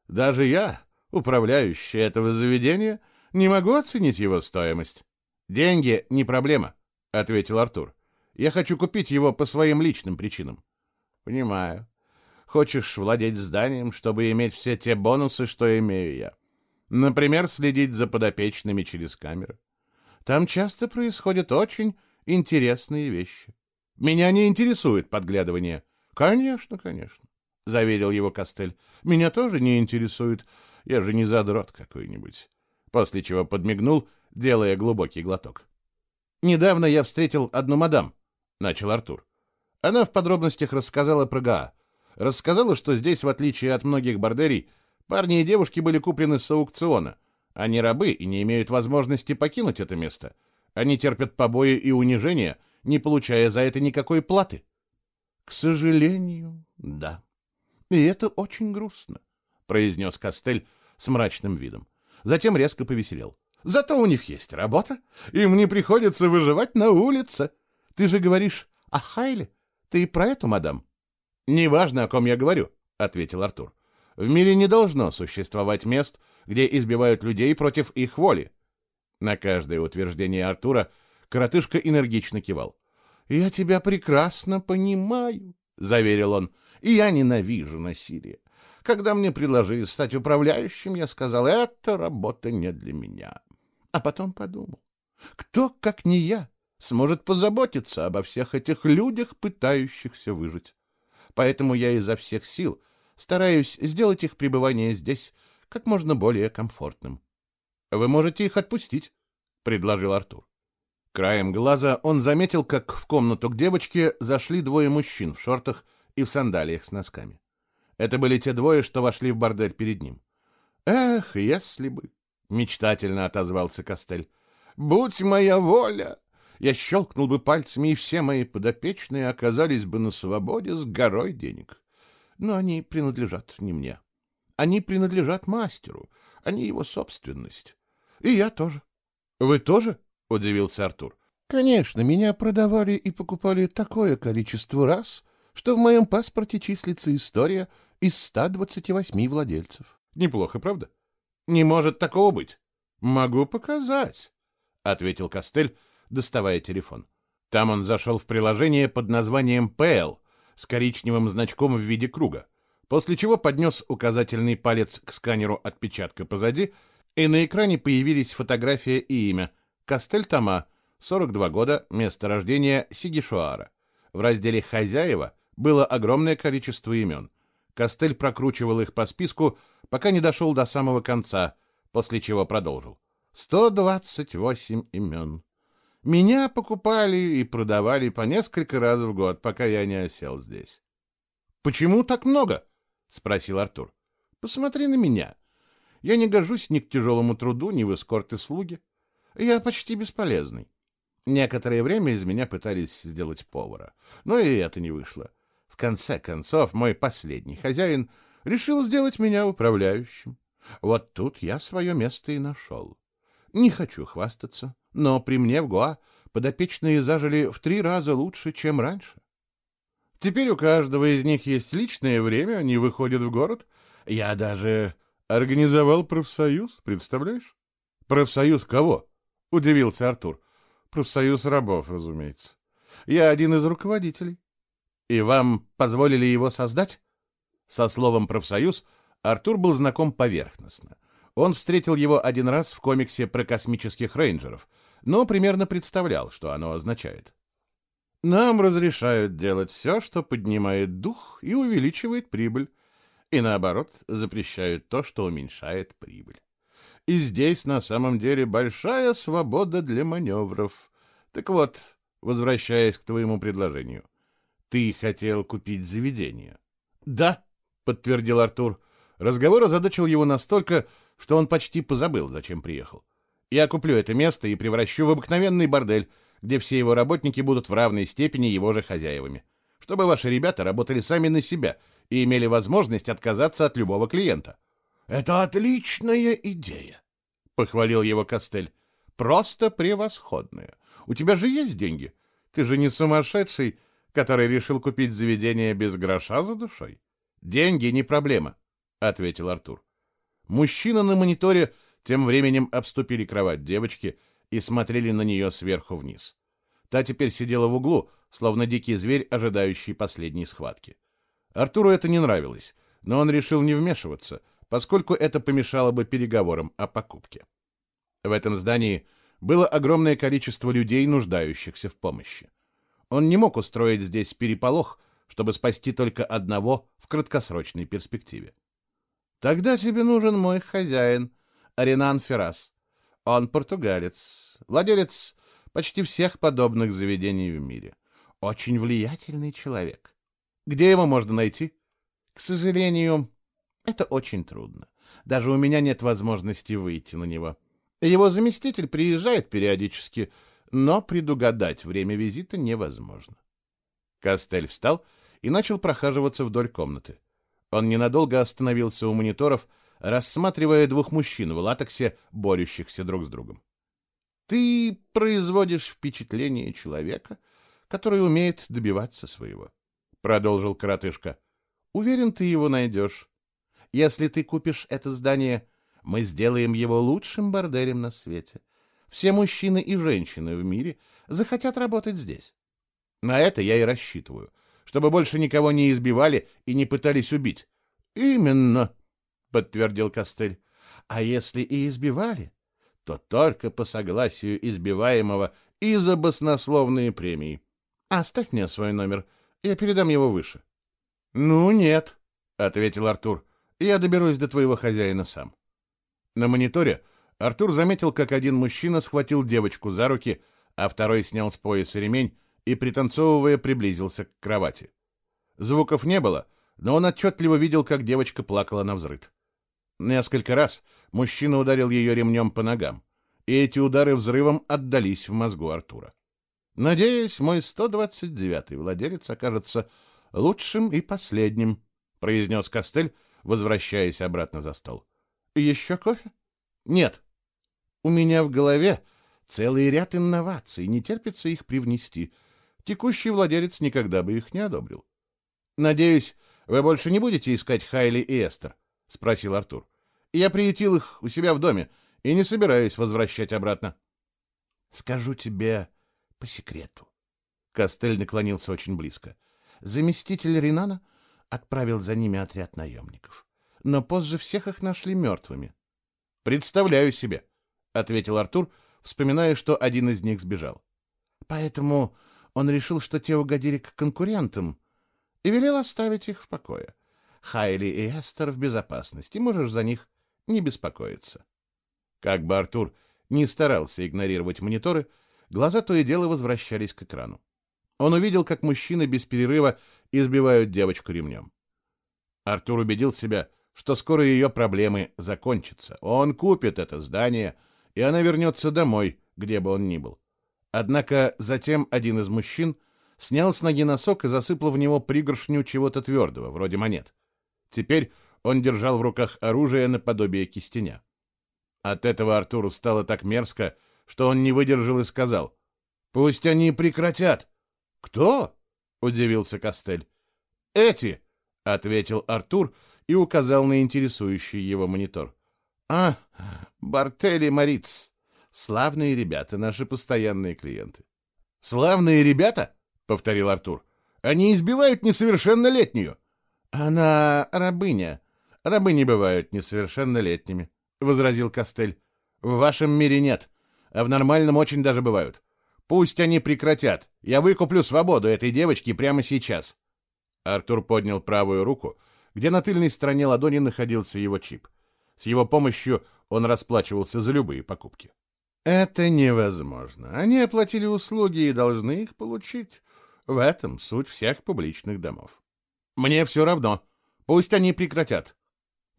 Даже я, управляющий этого заведения, не могу оценить его стоимость. Деньги не проблема, ответил Артур. Я хочу купить его по своим личным причинам. Понимаю. Хочешь владеть зданием, чтобы иметь все те бонусы, что имею я. Например, следить за подопечными через камеры. Там часто происходят очень интересные вещи. Меня не интересует подглядывание. Конечно, конечно, заверил его Костель. Меня тоже не интересует. Я же не задрот какой-нибудь. После чего подмигнул, делая глубокий глоток. Недавно я встретил одну мадам, начал Артур. Она в подробностях рассказала про Гаа. Рассказала, что здесь, в отличие от многих борделей, парни и девушки были куплены с аукциона. Они рабы и не имеют возможности покинуть это место. Они терпят побои и унижения — не получая за это никакой платы. К сожалению, да. И это очень грустно, произнес Костель с мрачным видом. Затем резко повеселел. Зато у них есть работа, им не приходится выживать на улице. Ты же говоришь о Хайле. Ты и про эту, мадам? Неважно, о ком я говорю, ответил Артур. В мире не должно существовать мест, где избивают людей против их воли. На каждое утверждение Артура Коротышка энергично кивал. «Я тебя прекрасно понимаю», — заверил он. «И я ненавижу насилие. Когда мне предложили стать управляющим, я сказал, эта работа не для меня. А потом подумал, кто, как не я, сможет позаботиться обо всех этих людях, пытающихся выжить. Поэтому я изо всех сил стараюсь сделать их пребывание здесь как можно более комфортным. — Вы можете их отпустить, — предложил Артур. Краем глаза он заметил, как в комнату к девочке зашли двое мужчин в шортах и в сандалиях с носками. Это были те двое, что вошли в бордель перед ним. «Эх, если бы!» — мечтательно отозвался Костель. «Будь моя воля! Я щелкнул бы пальцами, и все мои подопечные оказались бы на свободе с горой денег. Но они принадлежат не мне. Они принадлежат мастеру, они его собственность. И я тоже. Вы тоже?» — удивился Артур. «Конечно, меня продавали и покупали такое количество раз, что в моем паспорте числится история из 128 владельцев. Неплохо, правда? Не может такого быть. Могу показать», — ответил Костель, доставая телефон. Там он зашел в приложение под названием «ПЛ» с коричневым значком в виде круга, после чего поднес указательный палец к сканеру отпечатка позади, и на экране появились фотография и имя — Кастель Тома, 42 года, место рождения Сигишуара. В разделе «Хозяева» было огромное количество имен. Кастель прокручивал их по списку, пока не дошел до самого конца, после чего продолжил. 128 имен. Меня покупали и продавали по несколько раз в год, пока я не осел здесь. — Почему так много? — спросил Артур. — Посмотри на меня. Я не гожусь ни к тяжелому труду, ни в эскорты-слуги. Я почти бесполезный. Некоторое время из меня пытались сделать повара, но и это не вышло. В конце концов, мой последний хозяин решил сделать меня управляющим. Вот тут я свое место и нашел. Не хочу хвастаться, но при мне в Гоа подопечные зажили в три раза лучше, чем раньше. Теперь у каждого из них есть личное время, они выходят в город. Я даже организовал профсоюз, представляешь? Профсоюз кого? Удивился Артур. Профсоюз рабов, разумеется. Я один из руководителей. И вам позволили его создать? Со словом «профсоюз» Артур был знаком поверхностно. Он встретил его один раз в комиксе про космических рейнджеров, но примерно представлял, что оно означает. Нам разрешают делать все, что поднимает дух и увеличивает прибыль, и наоборот, запрещают то, что уменьшает прибыль. И здесь на самом деле большая свобода для маневров. Так вот, возвращаясь к твоему предложению, ты хотел купить заведение? Да, подтвердил Артур. Разговор озадачил его настолько, что он почти позабыл, зачем приехал. Я куплю это место и превращу в обыкновенный бордель, где все его работники будут в равной степени его же хозяевами, чтобы ваши ребята работали сами на себя и имели возможность отказаться от любого клиента. — Это отличная идея, — похвалил его Костель. — Просто превосходная. У тебя же есть деньги. Ты же не сумасшедший, который решил купить заведение без гроша за душой. — Деньги не проблема, — ответил Артур. Мужчина на мониторе тем временем обступили кровать девочки — и смотрели на нее сверху вниз. Та теперь сидела в углу, словно дикий зверь, ожидающий последней схватки. Артуру это не нравилось, но он решил не вмешиваться, поскольку это помешало бы переговорам о покупке. В этом здании было огромное количество людей, нуждающихся в помощи. Он не мог устроить здесь переполох, чтобы спасти только одного в краткосрочной перспективе. «Тогда тебе нужен мой хозяин, Аринан Феррас», он португалец, владелец почти всех подобных заведений в мире. Очень влиятельный человек. Где его можно найти? К сожалению, это очень трудно. Даже у меня нет возможности выйти на него. Его заместитель приезжает периодически, но предугадать время визита невозможно. Костель встал и начал прохаживаться вдоль комнаты. Он ненадолго остановился у мониторов, рассматривая двух мужчин в латексе, борющихся друг с другом. «Ты производишь впечатление человека, который умеет добиваться своего», — продолжил коротышка. «Уверен, ты его найдешь. Если ты купишь это здание, мы сделаем его лучшим борделем на свете. Все мужчины и женщины в мире захотят работать здесь. На это я и рассчитываю, чтобы больше никого не избивали и не пытались убить. Именно, — подтвердил Костыль. «А если и избивали, то только по согласию избиваемого и за баснословные премии. Оставь мне свой номер, я передам его выше». «Ну, нет», — ответил Артур. «Я доберусь до твоего хозяина сам». На мониторе Артур заметил, как один мужчина схватил девочку за руки, а второй снял с пояса ремень и, пританцовывая, приблизился к кровати. Звуков не было, но он отчетливо видел, как девочка плакала на взрыд. Несколько раз мужчина ударил ее ремнем по ногам, и эти удары взрывом отдались в мозгу Артура. «Надеюсь, мой 129-й владелец окажется лучшим и последним», — произнес Костель, возвращаясь обратно за стол. «Еще кофе?» «Нет. У меня в голове целый ряд инноваций, не терпится их привнести. Текущий владелец никогда бы их не одобрил. Надеюсь, вы больше не будете искать Хайли и Эстер?» — спросил Артур. «Я приютил их у себя в доме и не собираюсь возвращать обратно». «Скажу тебе по секрету». Костель наклонился очень близко. Заместитель Ринана отправил за ними отряд наемников. Но позже всех их нашли мертвыми. «Представляю себе», — ответил Артур, вспоминая, что один из них сбежал. «Поэтому он решил, что те угодили к конкурентам, и велел оставить их в покое. Хайли и Эстер в безопасности, можешь за них не беспокоиться. Как бы Артур не старался игнорировать мониторы, глаза то и дело возвращались к экрану. Он увидел, как мужчины без перерыва избивают девочку ремнем. Артур убедил себя, что скоро ее проблемы закончатся. Он купит это здание, и она вернется домой, где бы он ни был. Однако затем один из мужчин снял с ноги носок и засыпал в него пригоршню чего-то твердого, вроде монет. Теперь он держал в руках оружие наподобие кистеня. От этого Артуру стало так мерзко, что он не выдержал и сказал, «Пусть они прекратят». «Кто?» — удивился Костель. «Эти», — ответил Артур и указал на интересующий его монитор. «А, Бартели Мариц. Славные ребята, наши постоянные клиенты». «Славные ребята?» — повторил Артур. «Они избивают несовершеннолетнюю». «Она рабыня. Рабы не бывают несовершеннолетними», — возразил Костель. «В вашем мире нет, а в нормальном очень даже бывают. Пусть они прекратят. Я выкуплю свободу этой девочки прямо сейчас». Артур поднял правую руку, где на тыльной стороне ладони находился его чип. С его помощью он расплачивался за любые покупки. «Это невозможно. Они оплатили услуги и должны их получить. В этом суть всех публичных домов. Мне все равно. Пусть они прекратят».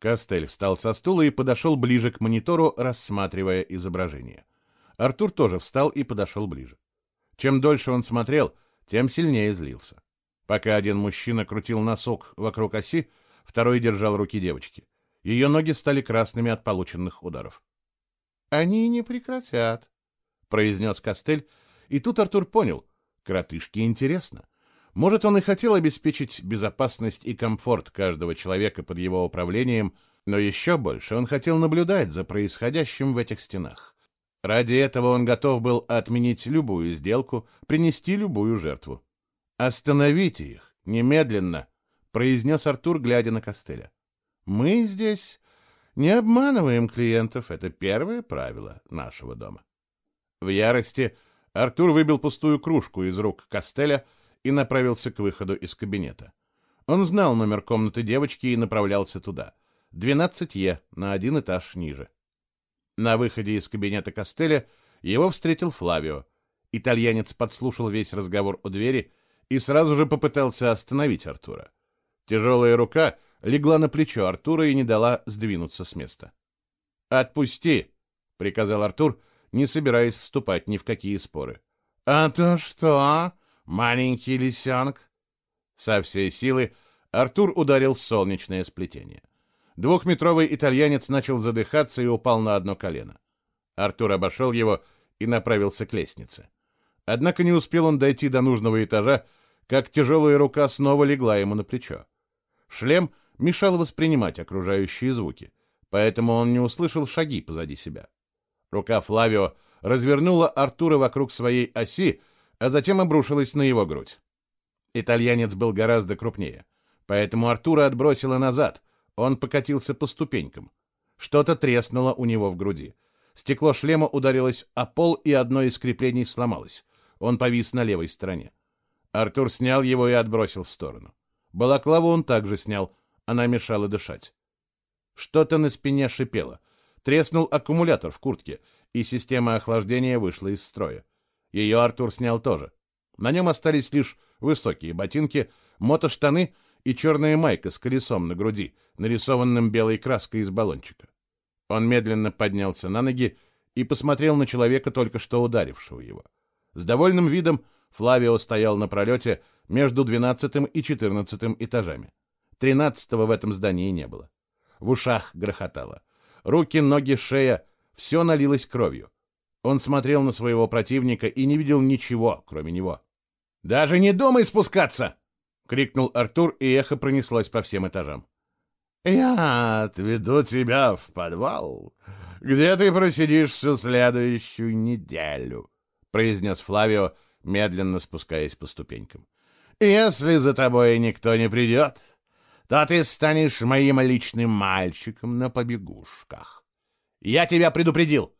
Костель встал со стула и подошел ближе к монитору, рассматривая изображение. Артур тоже встал и подошел ближе. Чем дольше он смотрел, тем сильнее злился. Пока один мужчина крутил носок вокруг оси, второй держал руки девочки. Ее ноги стали красными от полученных ударов. «Они не прекратят», — произнес Костель, и тут Артур понял, коротышке интересно. Может, он и хотел обеспечить безопасность и комфорт каждого человека под его управлением, но еще больше он хотел наблюдать за происходящим в этих стенах. Ради этого он готов был отменить любую сделку, принести любую жертву. «Остановите их! Немедленно!» — произнес Артур, глядя на Костеля. «Мы здесь не обманываем клиентов. Это первое правило нашего дома». В ярости Артур выбил пустую кружку из рук Костеля и направился к выходу из кабинета. Он знал номер комнаты девочки и направлялся туда. 12 Е, на один этаж ниже. На выходе из кабинета Костеля его встретил Флавио. Итальянец подслушал весь разговор у двери и сразу же попытался остановить Артура. Тяжелая рука легла на плечо Артура и не дала сдвинуться с места. «Отпусти!» — приказал Артур, не собираясь вступать ни в какие споры. «А то что, маленький лисенок?» Со всей силы Артур ударил в солнечное сплетение. Двухметровый итальянец начал задыхаться и упал на одно колено. Артур обошел его и направился к лестнице. Однако не успел он дойти до нужного этажа, как тяжелая рука снова легла ему на плечо. Шлем мешал воспринимать окружающие звуки, поэтому он не услышал шаги позади себя. Рука Флавио развернула Артура вокруг своей оси, а затем обрушилась на его грудь. Итальянец был гораздо крупнее, поэтому Артура отбросило назад, он покатился по ступенькам. Что-то треснуло у него в груди. Стекло шлема ударилось о пол, и одно из креплений сломалось. Он повис на левой стороне. Артур снял его и отбросил в сторону. Балаклаву он также снял, она мешала дышать. Что-то на спине шипело. Треснул аккумулятор в куртке, и система охлаждения вышла из строя. Ее Артур снял тоже. На нем остались лишь высокие ботинки, мотоштаны и черная майка с колесом на груди, нарисованным белой краской из баллончика. Он медленно поднялся на ноги и посмотрел на человека, только что ударившего его. С довольным видом Флавио стоял на пролете между двенадцатым и четырнадцатым этажами. Тринадцатого в этом здании не было. В ушах грохотало. Руки, ноги, шея — все налилось кровью. Он смотрел на своего противника и не видел ничего, кроме него. «Даже не думай спускаться!» крикнул Артур, и эхо пронеслось по всем этажам. «Я отведу тебя в подвал, где ты просидишь всю следующую неделю», — произнес Флавио, медленно спускаясь по ступенькам. «Если за тобой никто не придет, то ты станешь моим личным мальчиком на побегушках. Я тебя предупредил!»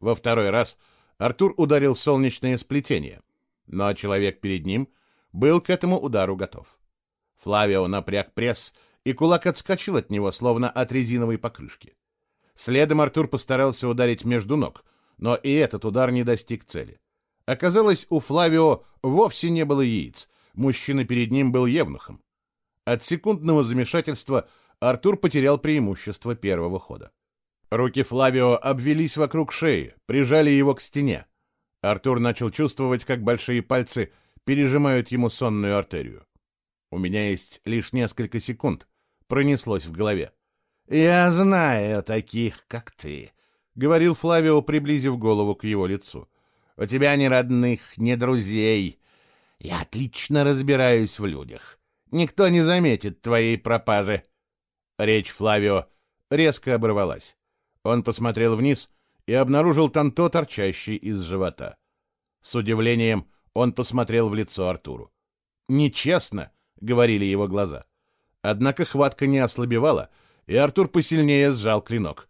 Во второй раз Артур ударил в солнечное сплетение, но человек перед ним был к этому удару готов. Флавио напряг пресс, и кулак отскочил от него, словно от резиновой покрышки. Следом Артур постарался ударить между ног, но и этот удар не достиг цели. Оказалось, у Флавио вовсе не было яиц, мужчина перед ним был евнухом. От секундного замешательства Артур потерял преимущество первого хода. Руки Флавио обвелись вокруг шеи, прижали его к стене. Артур начал чувствовать, как большие пальцы пережимают ему сонную артерию. «У меня есть лишь несколько секунд», — пронеслось в голове. «Я знаю таких, как ты», — говорил Флавио, приблизив голову к его лицу. «У тебя ни родных, ни друзей. Я отлично разбираюсь в людях. Никто не заметит твоей пропажи». Речь Флавио резко оборвалась. Он посмотрел вниз и обнаружил танто, торчащий из живота. С удивлением он посмотрел в лицо Артуру. «Нечестно», — говорили его глаза. Однако хватка не ослабевала, и Артур посильнее сжал клинок.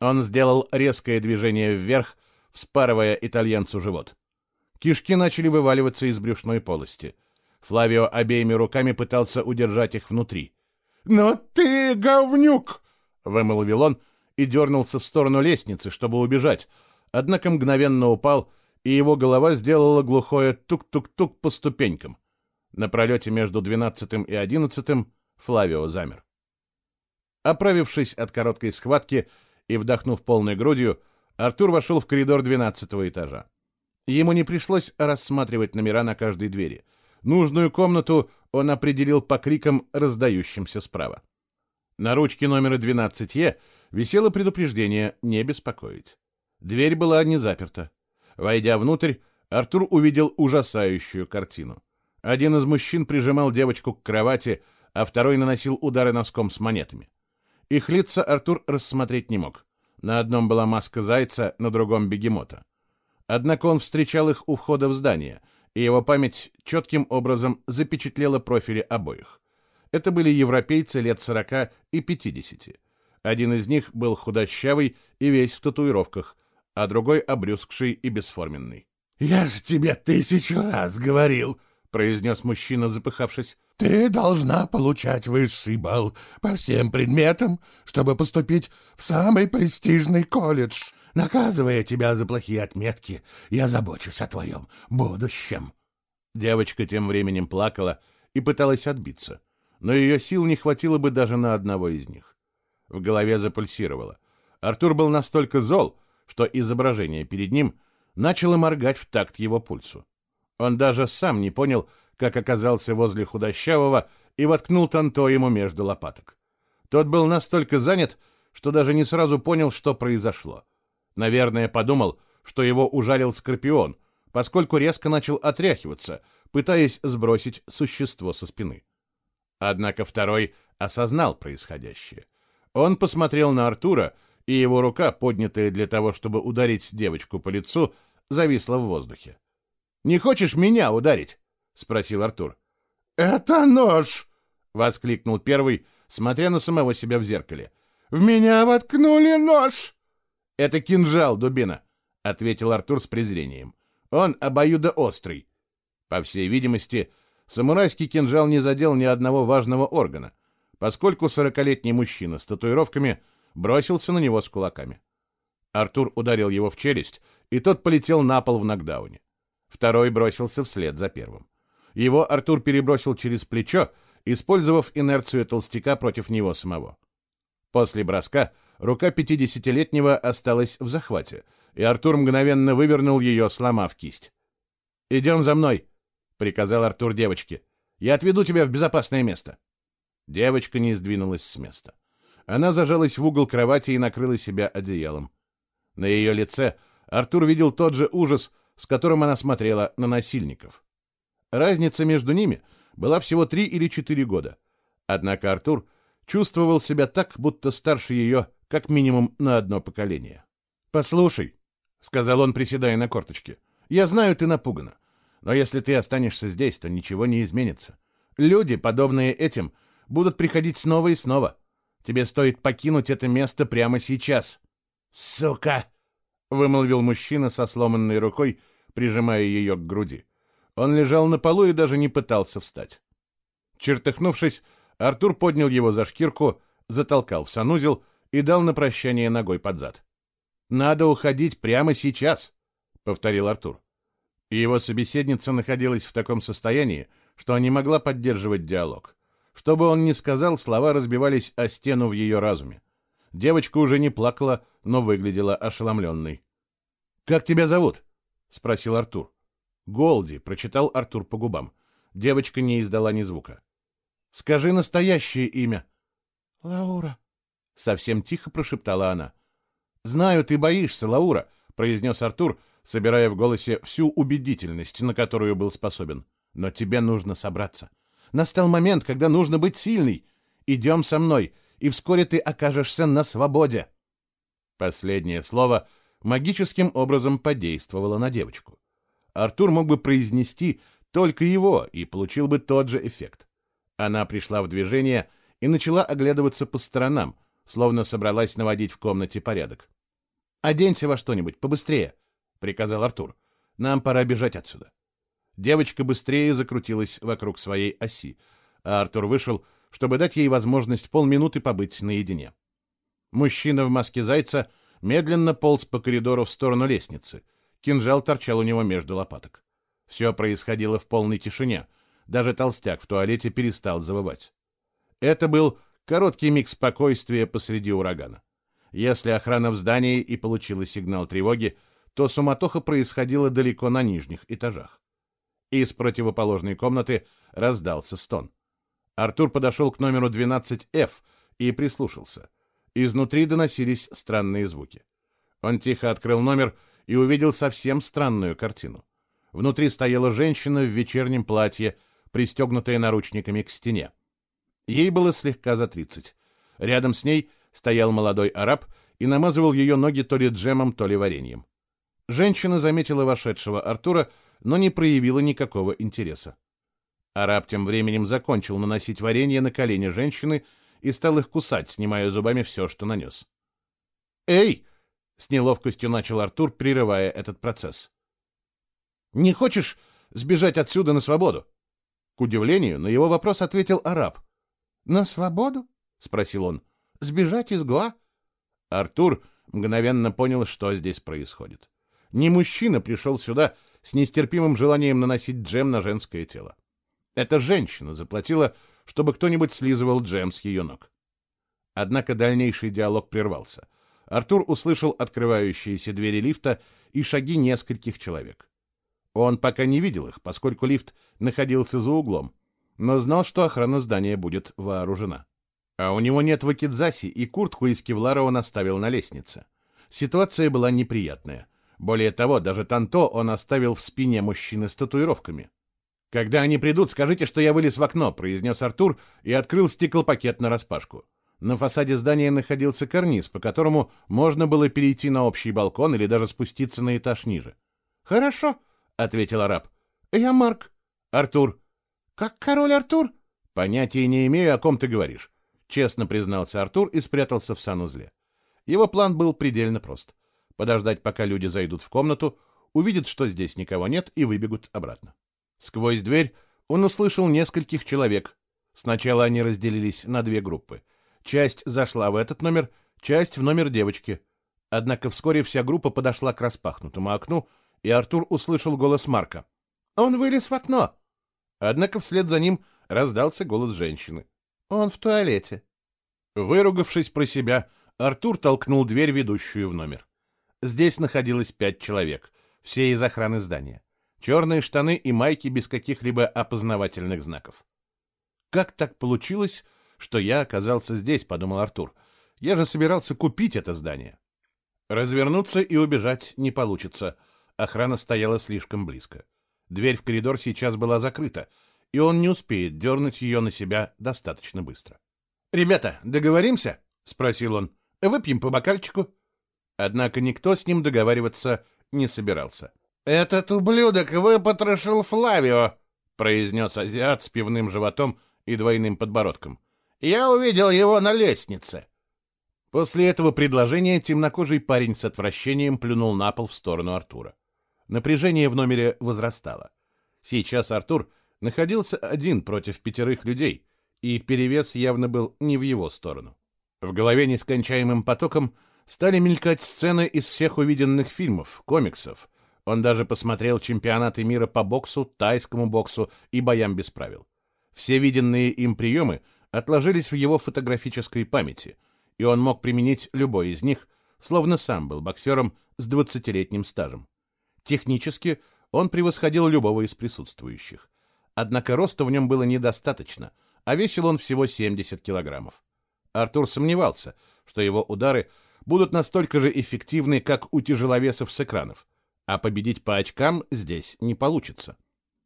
Он сделал резкое движение вверх, вспарывая итальянцу живот. Кишки начали вываливаться из брюшной полости. Флавио обеими руками пытался удержать их внутри. «Но ты говнюк!» — вымолвил он и дернулся в сторону лестницы, чтобы убежать, однако мгновенно упал, и его голова сделала глухое тук-тук-тук по ступенькам. На пролете между двенадцатым и одиннадцатым Флавио замер. Оправившись от короткой схватки и вдохнув полной грудью, Артур вошел в коридор двенадцатого этажа. Ему не пришлось рассматривать номера на каждой двери. Нужную комнату он определил по крикам, раздающимся справа. На ручке номера 12Е висело предупреждение «Не беспокоить». Дверь была не заперта. Войдя внутрь, Артур увидел ужасающую картину. Один из мужчин прижимал девочку к кровати, а второй наносил удары носком с монетами. Их лица Артур рассмотреть не мог. На одном была маска зайца, на другом — бегемота. Однако он встречал их у входа в здание, и его память четким образом запечатлела профили обоих. Это были европейцы лет 40 и 50. Один из них был худощавый и весь в татуировках, а другой обрюзгший и бесформенный. «Я же тебе тысячу раз говорил», — произнес мужчина, запыхавшись. Ты должна получать высший балл по всем предметам, чтобы поступить в самый престижный колледж. Наказывая тебя за плохие отметки, я забочусь о твоем будущем». Девочка тем временем плакала и пыталась отбиться, но ее сил не хватило бы даже на одного из них. В голове запульсировало. Артур был настолько зол, что изображение перед ним начало моргать в такт его пульсу. Он даже сам не понял, как оказался возле худощавого и воткнул танто ему между лопаток. Тот был настолько занят, что даже не сразу понял, что произошло. Наверное, подумал, что его ужалил скорпион, поскольку резко начал отряхиваться, пытаясь сбросить существо со спины. Однако второй осознал происходящее. Он посмотрел на Артура, и его рука, поднятая для того, чтобы ударить девочку по лицу, зависла в воздухе. «Не хочешь меня ударить?» — спросил Артур. «Это нож!» — воскликнул первый, смотря на самого себя в зеркале. «В меня воткнули нож!» «Это кинжал, дубина!» — ответил Артур с презрением. «Он обоюдоострый». По всей видимости, самурайский кинжал не задел ни одного важного органа, поскольку сорокалетний мужчина с татуировками бросился на него с кулаками. Артур ударил его в челюсть, и тот полетел на пол в нокдауне. Второй бросился вслед за первым. Его Артур перебросил через плечо, использовав инерцию толстяка против него самого. После броска рука пятидесятилетнего осталась в захвате, и Артур мгновенно вывернул ее, сломав кисть. «Идем за мной», — приказал Артур девочке. «Я отведу тебя в безопасное место». Девочка не сдвинулась с места. Она зажалась в угол кровати и накрыла себя одеялом. На ее лице Артур видел тот же ужас, с которым она смотрела на насильников. Разница между ними была всего три или четыре года. Однако Артур чувствовал себя так, будто старше ее как минимум на одно поколение. «Послушай», — сказал он, приседая на корточке, — «я знаю, ты напугана. Но если ты останешься здесь, то ничего не изменится. Люди, подобные этим, будут приходить снова и снова. Тебе стоит покинуть это место прямо сейчас». «Сука!» — вымолвил мужчина со сломанной рукой, прижимая ее к груди. Он лежал на полу и даже не пытался встать. Чертыхнувшись, Артур поднял его за шкирку, затолкал в санузел и дал на прощание ногой под зад. «Надо уходить прямо сейчас», — повторил Артур. Его собеседница находилась в таком состоянии, что не могла поддерживать диалог. Что бы он ни сказал, слова разбивались о стену в ее разуме. Девочка уже не плакала, но выглядела ошеломленной. «Как тебя зовут?» — спросил Артур. «Голди», — прочитал Артур по губам. Девочка не издала ни звука. «Скажи настоящее имя». «Лаура», — совсем тихо прошептала она. «Знаю, ты боишься, Лаура», — произнес Артур, собирая в голосе всю убедительность, на которую был способен. «Но тебе нужно собраться. Настал момент, когда нужно быть сильной. Идем со мной, и вскоре ты окажешься на свободе». Последнее слово магическим образом подействовало на девочку. Артур мог бы произнести только его и получил бы тот же эффект. Она пришла в движение и начала оглядываться по сторонам, словно собралась наводить в комнате порядок. «Оденься во что-нибудь, побыстрее», — приказал Артур. «Нам пора бежать отсюда». Девочка быстрее закрутилась вокруг своей оси, а Артур вышел, чтобы дать ей возможность полминуты побыть наедине. Мужчина в маске зайца медленно полз по коридору в сторону лестницы. Кинжал торчал у него между лопаток. Все происходило в полной тишине. Даже толстяк в туалете перестал завывать. Это был короткий миг спокойствия посреди урагана. Если охрана в здании и получила сигнал тревоги, то суматоха происходила далеко на нижних этажах. Из противоположной комнаты раздался стон. Артур подошел к номеру 12F и прислушался. Изнутри доносились странные звуки. Он тихо открыл номер и увидел совсем странную картину. Внутри стояла женщина в вечернем платье, пристегнутая наручниками к стене. Ей было слегка за тридцать. Рядом с ней стоял молодой араб и намазывал ее ноги то ли джемом, то ли вареньем. Женщина заметила вошедшего Артура, но не проявила никакого интереса. Араб тем временем закончил наносить варенье на колени женщины и стал их кусать, снимая зубами все, что нанес. «Эй!» — с неловкостью начал Артур, прерывая этот процесс. «Не хочешь сбежать отсюда на свободу?» К удивлению, на его вопрос ответил араб. «На свободу?» — спросил он. «Сбежать из Гуа?» Артур мгновенно понял, что здесь происходит. Не мужчина пришел сюда с нестерпимым желанием наносить джем на женское тело. Эта женщина заплатила, чтобы кто-нибудь слизывал джем с ее ног. Однако дальнейший диалог прервался. Артур услышал открывающиеся двери лифта и шаги нескольких человек. Он пока не видел их, поскольку лифт находился за углом, но знал, что охрана здания будет вооружена. А у него нет вакидзаси, и куртку из кевлара он оставил на лестнице. Ситуация была неприятная. Более того, даже танто он оставил в спине мужчины с татуировками. «Когда они придут, скажите, что я вылез в окно», — произнес Артур и открыл стеклопакет нараспашку. На фасаде здания находился карниз, по которому можно было перейти на общий балкон или даже спуститься на этаж ниже. «Хорошо», — ответил араб. «Я Марк». «Артур». «Как король Артур?» «Понятия не имею, о ком ты говоришь», — честно признался Артур и спрятался в санузле. Его план был предельно прост. Подождать, пока люди зайдут в комнату, увидят, что здесь никого нет, и выбегут обратно. Сквозь дверь он услышал нескольких человек. Сначала они разделились на две группы. Часть зашла в этот номер, часть в номер девочки. Однако вскоре вся группа подошла к распахнутому окну, и Артур услышал голос Марка. «Он вылез в окно!» Однако вслед за ним раздался голос женщины. «Он в туалете». Выругавшись про себя, Артур толкнул дверь, ведущую в номер. Здесь находилось пять человек, все из охраны здания. Черные штаны и майки без каких-либо опознавательных знаков. «Как так получилось, что я оказался здесь?» — подумал Артур. «Я же собирался купить это здание». Развернуться и убежать не получится — Охрана стояла слишком близко. Дверь в коридор сейчас была закрыта, и он не успеет дернуть ее на себя достаточно быстро. «Ребята, договоримся?» — спросил он. «Выпьем по бокальчику?» Однако никто с ним договариваться не собирался. «Этот ублюдок выпотрошил Флавио!» — произнес азиат с пивным животом и двойным подбородком. «Я увидел его на лестнице!» После этого предложения темнокожий парень с отвращением плюнул на пол в сторону Артура. Напряжение в номере возрастало. Сейчас Артур находился один против пятерых людей, и перевес явно был не в его сторону. В голове нескончаемым потоком стали мелькать сцены из всех увиденных фильмов, комиксов. Он даже посмотрел чемпионаты мира по боксу, тайскому боксу и боям без правил. Все виденные им приемы отложились в его фотографической памяти, и он мог применить любой из них, словно сам был боксером с 20-летним стажем. Технически он превосходил любого из присутствующих. Однако роста в нем было недостаточно, а весил он всего 70 килограммов. Артур сомневался, что его удары будут настолько же эффективны, как у тяжеловесов с экранов, а победить по очкам здесь не получится.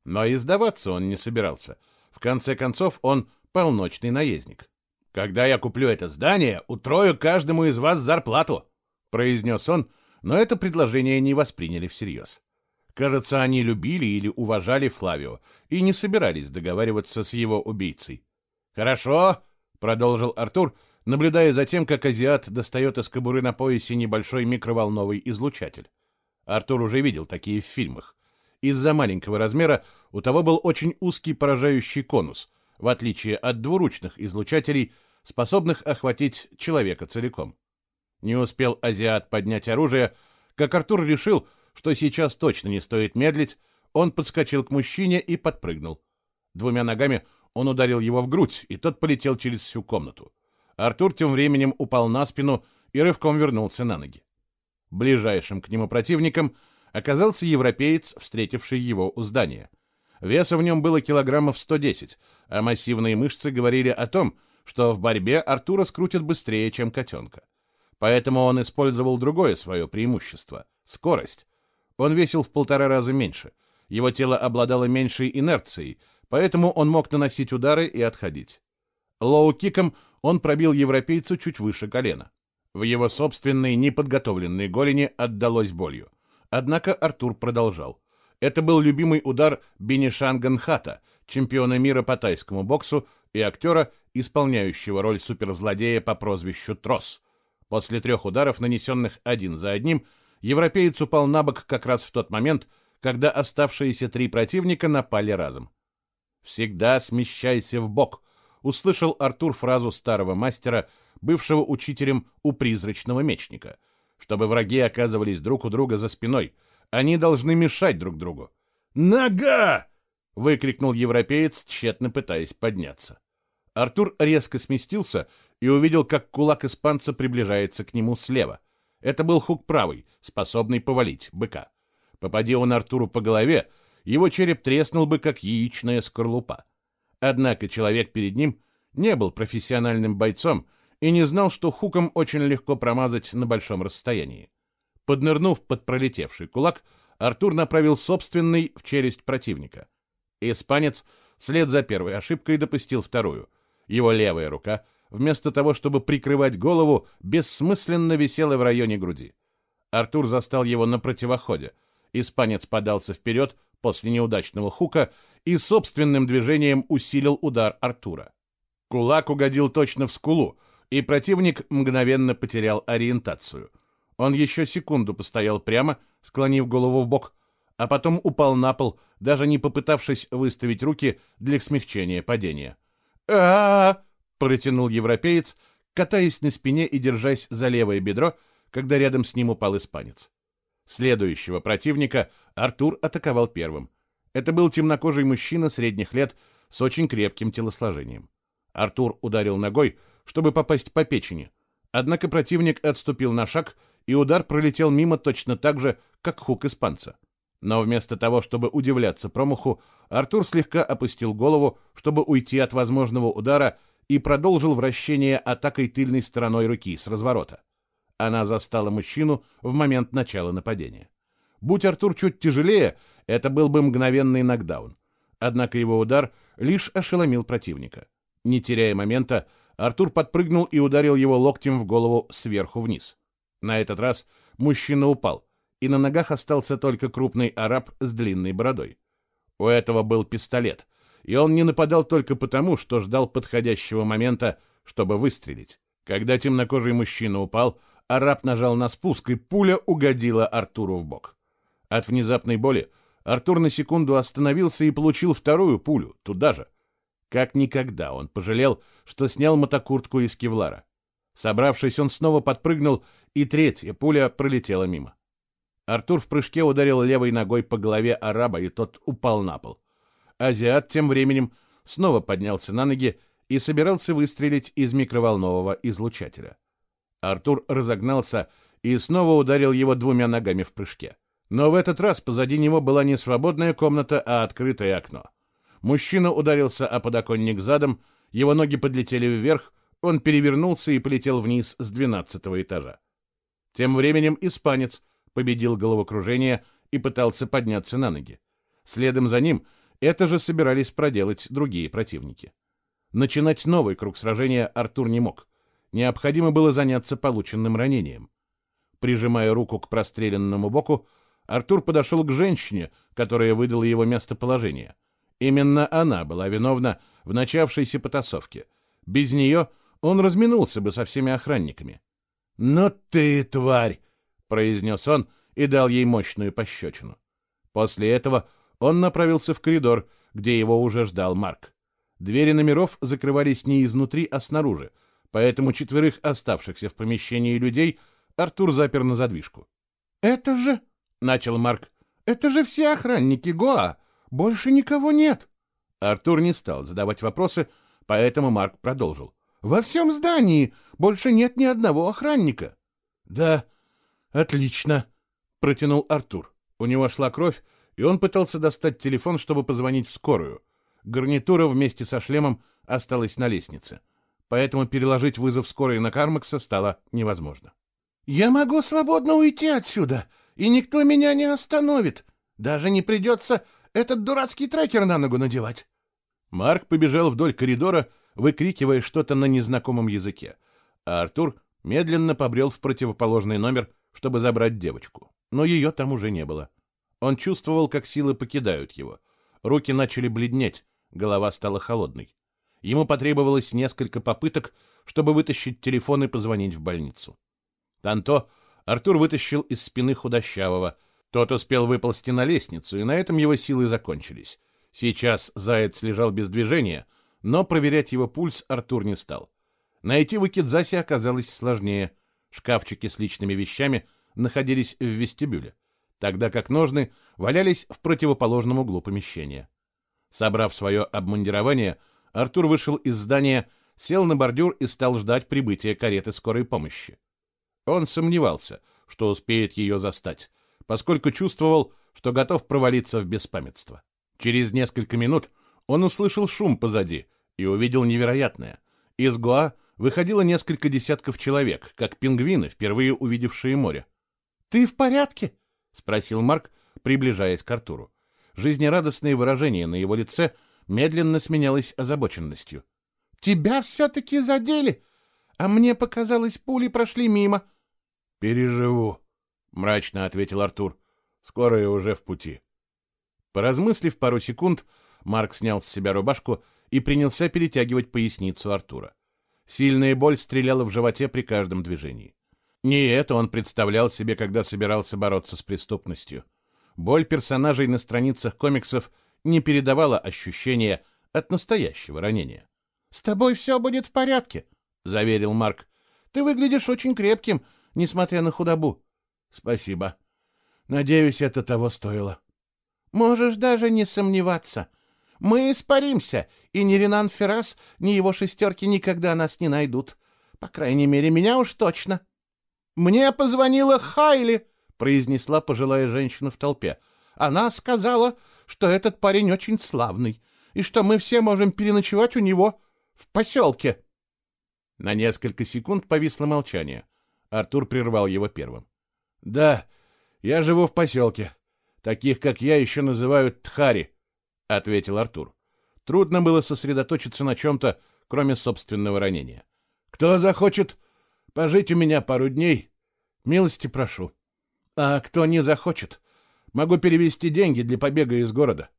Но и сдаваться он не собирался. В конце концов, он полночный наездник. «Когда я куплю это здание, утрою каждому из вас зарплату», — произнес он, но это предложение не восприняли всерьез. Кажется, они любили или уважали Флавио и не собирались договариваться с его убийцей. «Хорошо», — продолжил Артур, наблюдая за тем, как азиат достает из кобуры на поясе небольшой микроволновый излучатель. Артур уже видел такие в фильмах. Из-за маленького размера у того был очень узкий поражающий конус, в отличие от двуручных излучателей, способных охватить человека целиком. Не успел азиат поднять оружие, как Артур решил, что сейчас точно не стоит медлить, он подскочил к мужчине и подпрыгнул. Двумя ногами он ударил его в грудь, и тот полетел через всю комнату. Артур тем временем упал на спину и рывком вернулся на ноги. Ближайшим к нему противником оказался европеец, встретивший его у здания. Веса в нем было килограммов 110, а массивные мышцы говорили о том, что в борьбе Артура скрутят быстрее, чем котенка. Поэтому он использовал другое свое преимущество — скорость. Он весил в полтора раза меньше. Его тело обладало меньшей инерцией, поэтому он мог наносить удары и отходить. Лоу-киком он пробил европейцу чуть выше колена. В его собственной неподготовленной голени отдалось болью. Однако Артур продолжал. Это был любимый удар Бенишанганхата, чемпиона мира по тайскому боксу и актера, исполняющего роль суперзлодея по прозвищу Трос. После трех ударов, нанесенных один за одним, европеец упал на бок как раз в тот момент, когда оставшиеся три противника напали разом. «Всегда смещайся в бок», — услышал Артур фразу старого мастера, бывшего учителем у призрачного мечника. Чтобы враги оказывались друг у друга за спиной, они должны мешать друг другу. «Нога!» — выкрикнул европеец, тщетно пытаясь подняться. Артур резко сместился и увидел, как кулак испанца приближается к нему слева. Это был хук правый, способный повалить быка. Попади он Артуру по голове, его череп треснул бы, как яичная скорлупа. Однако человек перед ним не был профессиональным бойцом и не знал, что хуком очень легко промазать на большом расстоянии. Поднырнув под пролетевший кулак, Артур направил собственный в челюсть противника. Испанец вслед за первой ошибкой допустил вторую. Его левая рука, вместо того, чтобы прикрывать голову, бессмысленно висела в районе груди. Артур застал его на противоходе. Испанец подался вперед после неудачного хука и собственным движением усилил удар Артура. Кулак угодил точно в скулу, и противник мгновенно потерял ориентацию. Он еще секунду постоял прямо, склонив голову в бок, а потом упал на пол, даже не попытавшись выставить руки для смягчения падения. а, протянул европеец, катаясь на спине и держась за левое бедро, когда рядом с ним упал испанец. Следующего противника Артур атаковал первым. Это был темнокожий мужчина средних лет с очень крепким телосложением. Артур ударил ногой, чтобы попасть по печени. Однако противник отступил на шаг, и удар пролетел мимо точно так же, как хук испанца. Но вместо того, чтобы удивляться промаху, Артур слегка опустил голову, чтобы уйти от возможного удара, и продолжил вращение атакой тыльной стороной руки с разворота. Она застала мужчину в момент начала нападения. Будь Артур чуть тяжелее, это был бы мгновенный нокдаун. Однако его удар лишь ошеломил противника. Не теряя момента, Артур подпрыгнул и ударил его локтем в голову сверху вниз. На этот раз мужчина упал, и на ногах остался только крупный араб с длинной бородой. У этого был пистолет, и он не нападал только потому, что ждал подходящего момента, чтобы выстрелить. Когда темнокожий мужчина упал, араб нажал на спуск, и пуля угодила Артуру в бок. От внезапной боли Артур на секунду остановился и получил вторую пулю, туда же. Как никогда он пожалел, что снял мотокуртку из кевлара. Собравшись, он снова подпрыгнул и третья пуля пролетела мимо. Артур в прыжке ударил левой ногой по голове араба, и тот упал на пол. Азиат тем временем снова поднялся на ноги и собирался выстрелить из микроволнового излучателя. Артур разогнался и снова ударил его двумя ногами в прыжке. Но в этот раз позади него была не свободная комната, а открытое окно. Мужчина ударился о подоконник задом, его ноги подлетели вверх, он перевернулся и полетел вниз с двенадцатого этажа. Тем временем испанец победил головокружение и пытался подняться на ноги. Следом за ним это же собирались проделать другие противники. Начинать новый круг сражения Артур не мог. Необходимо было заняться полученным ранением. Прижимая руку к простреленному боку, Артур подошел к женщине, которая выдала его местоположение. Именно она была виновна в начавшейся потасовке. Без нее он разминулся бы со всеми охранниками. «Ну ты, тварь!» — произнес он и дал ей мощную пощечину. После этого он направился в коридор, где его уже ждал Марк. Двери номеров закрывались не изнутри, а снаружи, поэтому четверых оставшихся в помещении людей Артур запер на задвижку. «Это же...» — начал Марк. «Это же все охранники Гоа! Больше никого нет!» Артур не стал задавать вопросы, поэтому Марк продолжил. «Во всем здании больше нет ни одного охранника!» «Да, отлично!» — протянул Артур. У него шла кровь, и он пытался достать телефон, чтобы позвонить в скорую. Гарнитура вместе со шлемом осталась на лестнице, поэтому переложить вызов скорой на Кармакса стало невозможно. «Я могу свободно уйти отсюда!» И никто меня не остановит. Даже не придется этот дурацкий трекер на ногу надевать. Марк побежал вдоль коридора, выкрикивая что-то на незнакомом языке, а Артур медленно побрел в противоположный номер, чтобы забрать девочку. Но ее там уже не было. Он чувствовал, как силы покидают его. Руки начали бледнеть, голова стала холодной. Ему потребовалось несколько попыток, чтобы вытащить телефон и позвонить в больницу. Танто Артур вытащил из спины худощавого. Тот успел выползти на лестницу, и на этом его силы закончились. Сейчас заяц лежал без движения, но проверять его пульс Артур не стал. Найти Вакидзаси оказалось сложнее. Шкафчики с личными вещами находились в вестибюле, тогда как ножны валялись в противоположном углу помещения. Собрав свое обмундирование, Артур вышел из здания, сел на бордюр и стал ждать прибытия кареты скорой помощи. Он сомневался, что успеет ее застать, поскольку чувствовал, что готов провалиться в беспамятство. Через несколько минут он услышал шум позади и увидел невероятное. Из Гуа выходило несколько десятков человек, как пингвины, впервые увидевшие море. «Ты в порядке?» — спросил Марк, приближаясь к Артуру. Жизнерадостное выражение на его лице медленно сменялось озабоченностью. «Тебя все-таки задели, а мне показалось, пули прошли мимо», «Переживу», — мрачно ответил Артур. «Скоро я уже в пути». Поразмыслив пару секунд, Марк снял с себя рубашку и принялся перетягивать поясницу Артура. Сильная боль стреляла в животе при каждом движении. Не это он представлял себе, когда собирался бороться с преступностью. Боль персонажей на страницах комиксов не передавала ощущения от настоящего ранения. «С тобой все будет в порядке», — заверил Марк. «Ты выглядишь очень крепким несмотря на худобу. — Спасибо. Надеюсь, это того стоило. — Можешь даже не сомневаться. Мы испаримся, и ни Ренан Феррас, ни его шестерки никогда нас не найдут. По крайней мере, меня уж точно. — Мне позвонила Хайли, — произнесла пожилая женщина в толпе. Она сказала, что этот парень очень славный, и что мы все можем переночевать у него в поселке. На несколько секунд повисло молчание. Артур прервал его первым. «Да, я живу в поселке. Таких, как я, еще называют Тхари», — ответил Артур. Трудно было сосредоточиться на чем-то, кроме собственного ранения. «Кто захочет пожить у меня пару дней, милости прошу. А кто не захочет, могу перевести деньги для побега из города».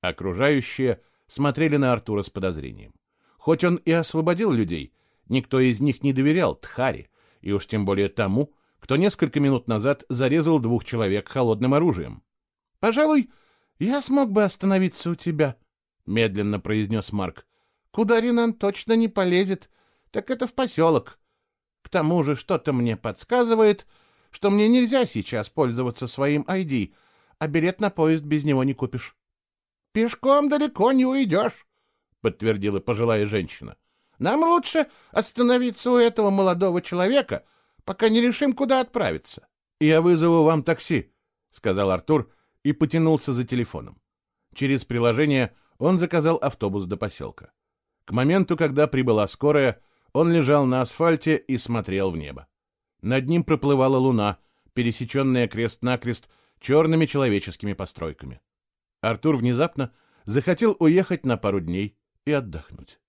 Окружающие смотрели на Артура с подозрением. Хоть он и освободил людей, никто из них не доверял Тхари, и уж тем более тому, кто несколько минут назад зарезал двух человек холодным оружием. — Пожалуй, я смог бы остановиться у тебя, — медленно произнес Марк. — Куда Ринан точно не полезет, так это в поселок. К тому же что-то мне подсказывает, что мне нельзя сейчас пользоваться своим ID, а билет на поезд без него не купишь. — Пешком далеко не уйдешь, — подтвердила пожилая женщина. Нам лучше остановиться у этого молодого человека, пока не решим, куда отправиться. Я вызову вам такси, сказал Артур и потянулся за телефоном. Через приложение он заказал автобус до поселка. К моменту, когда прибыла скорая, он лежал на асфальте и смотрел в небо. Над ним проплывала луна, пересеченная крест-накрест черными человеческими постройками. Артур внезапно захотел уехать на пару дней и отдохнуть.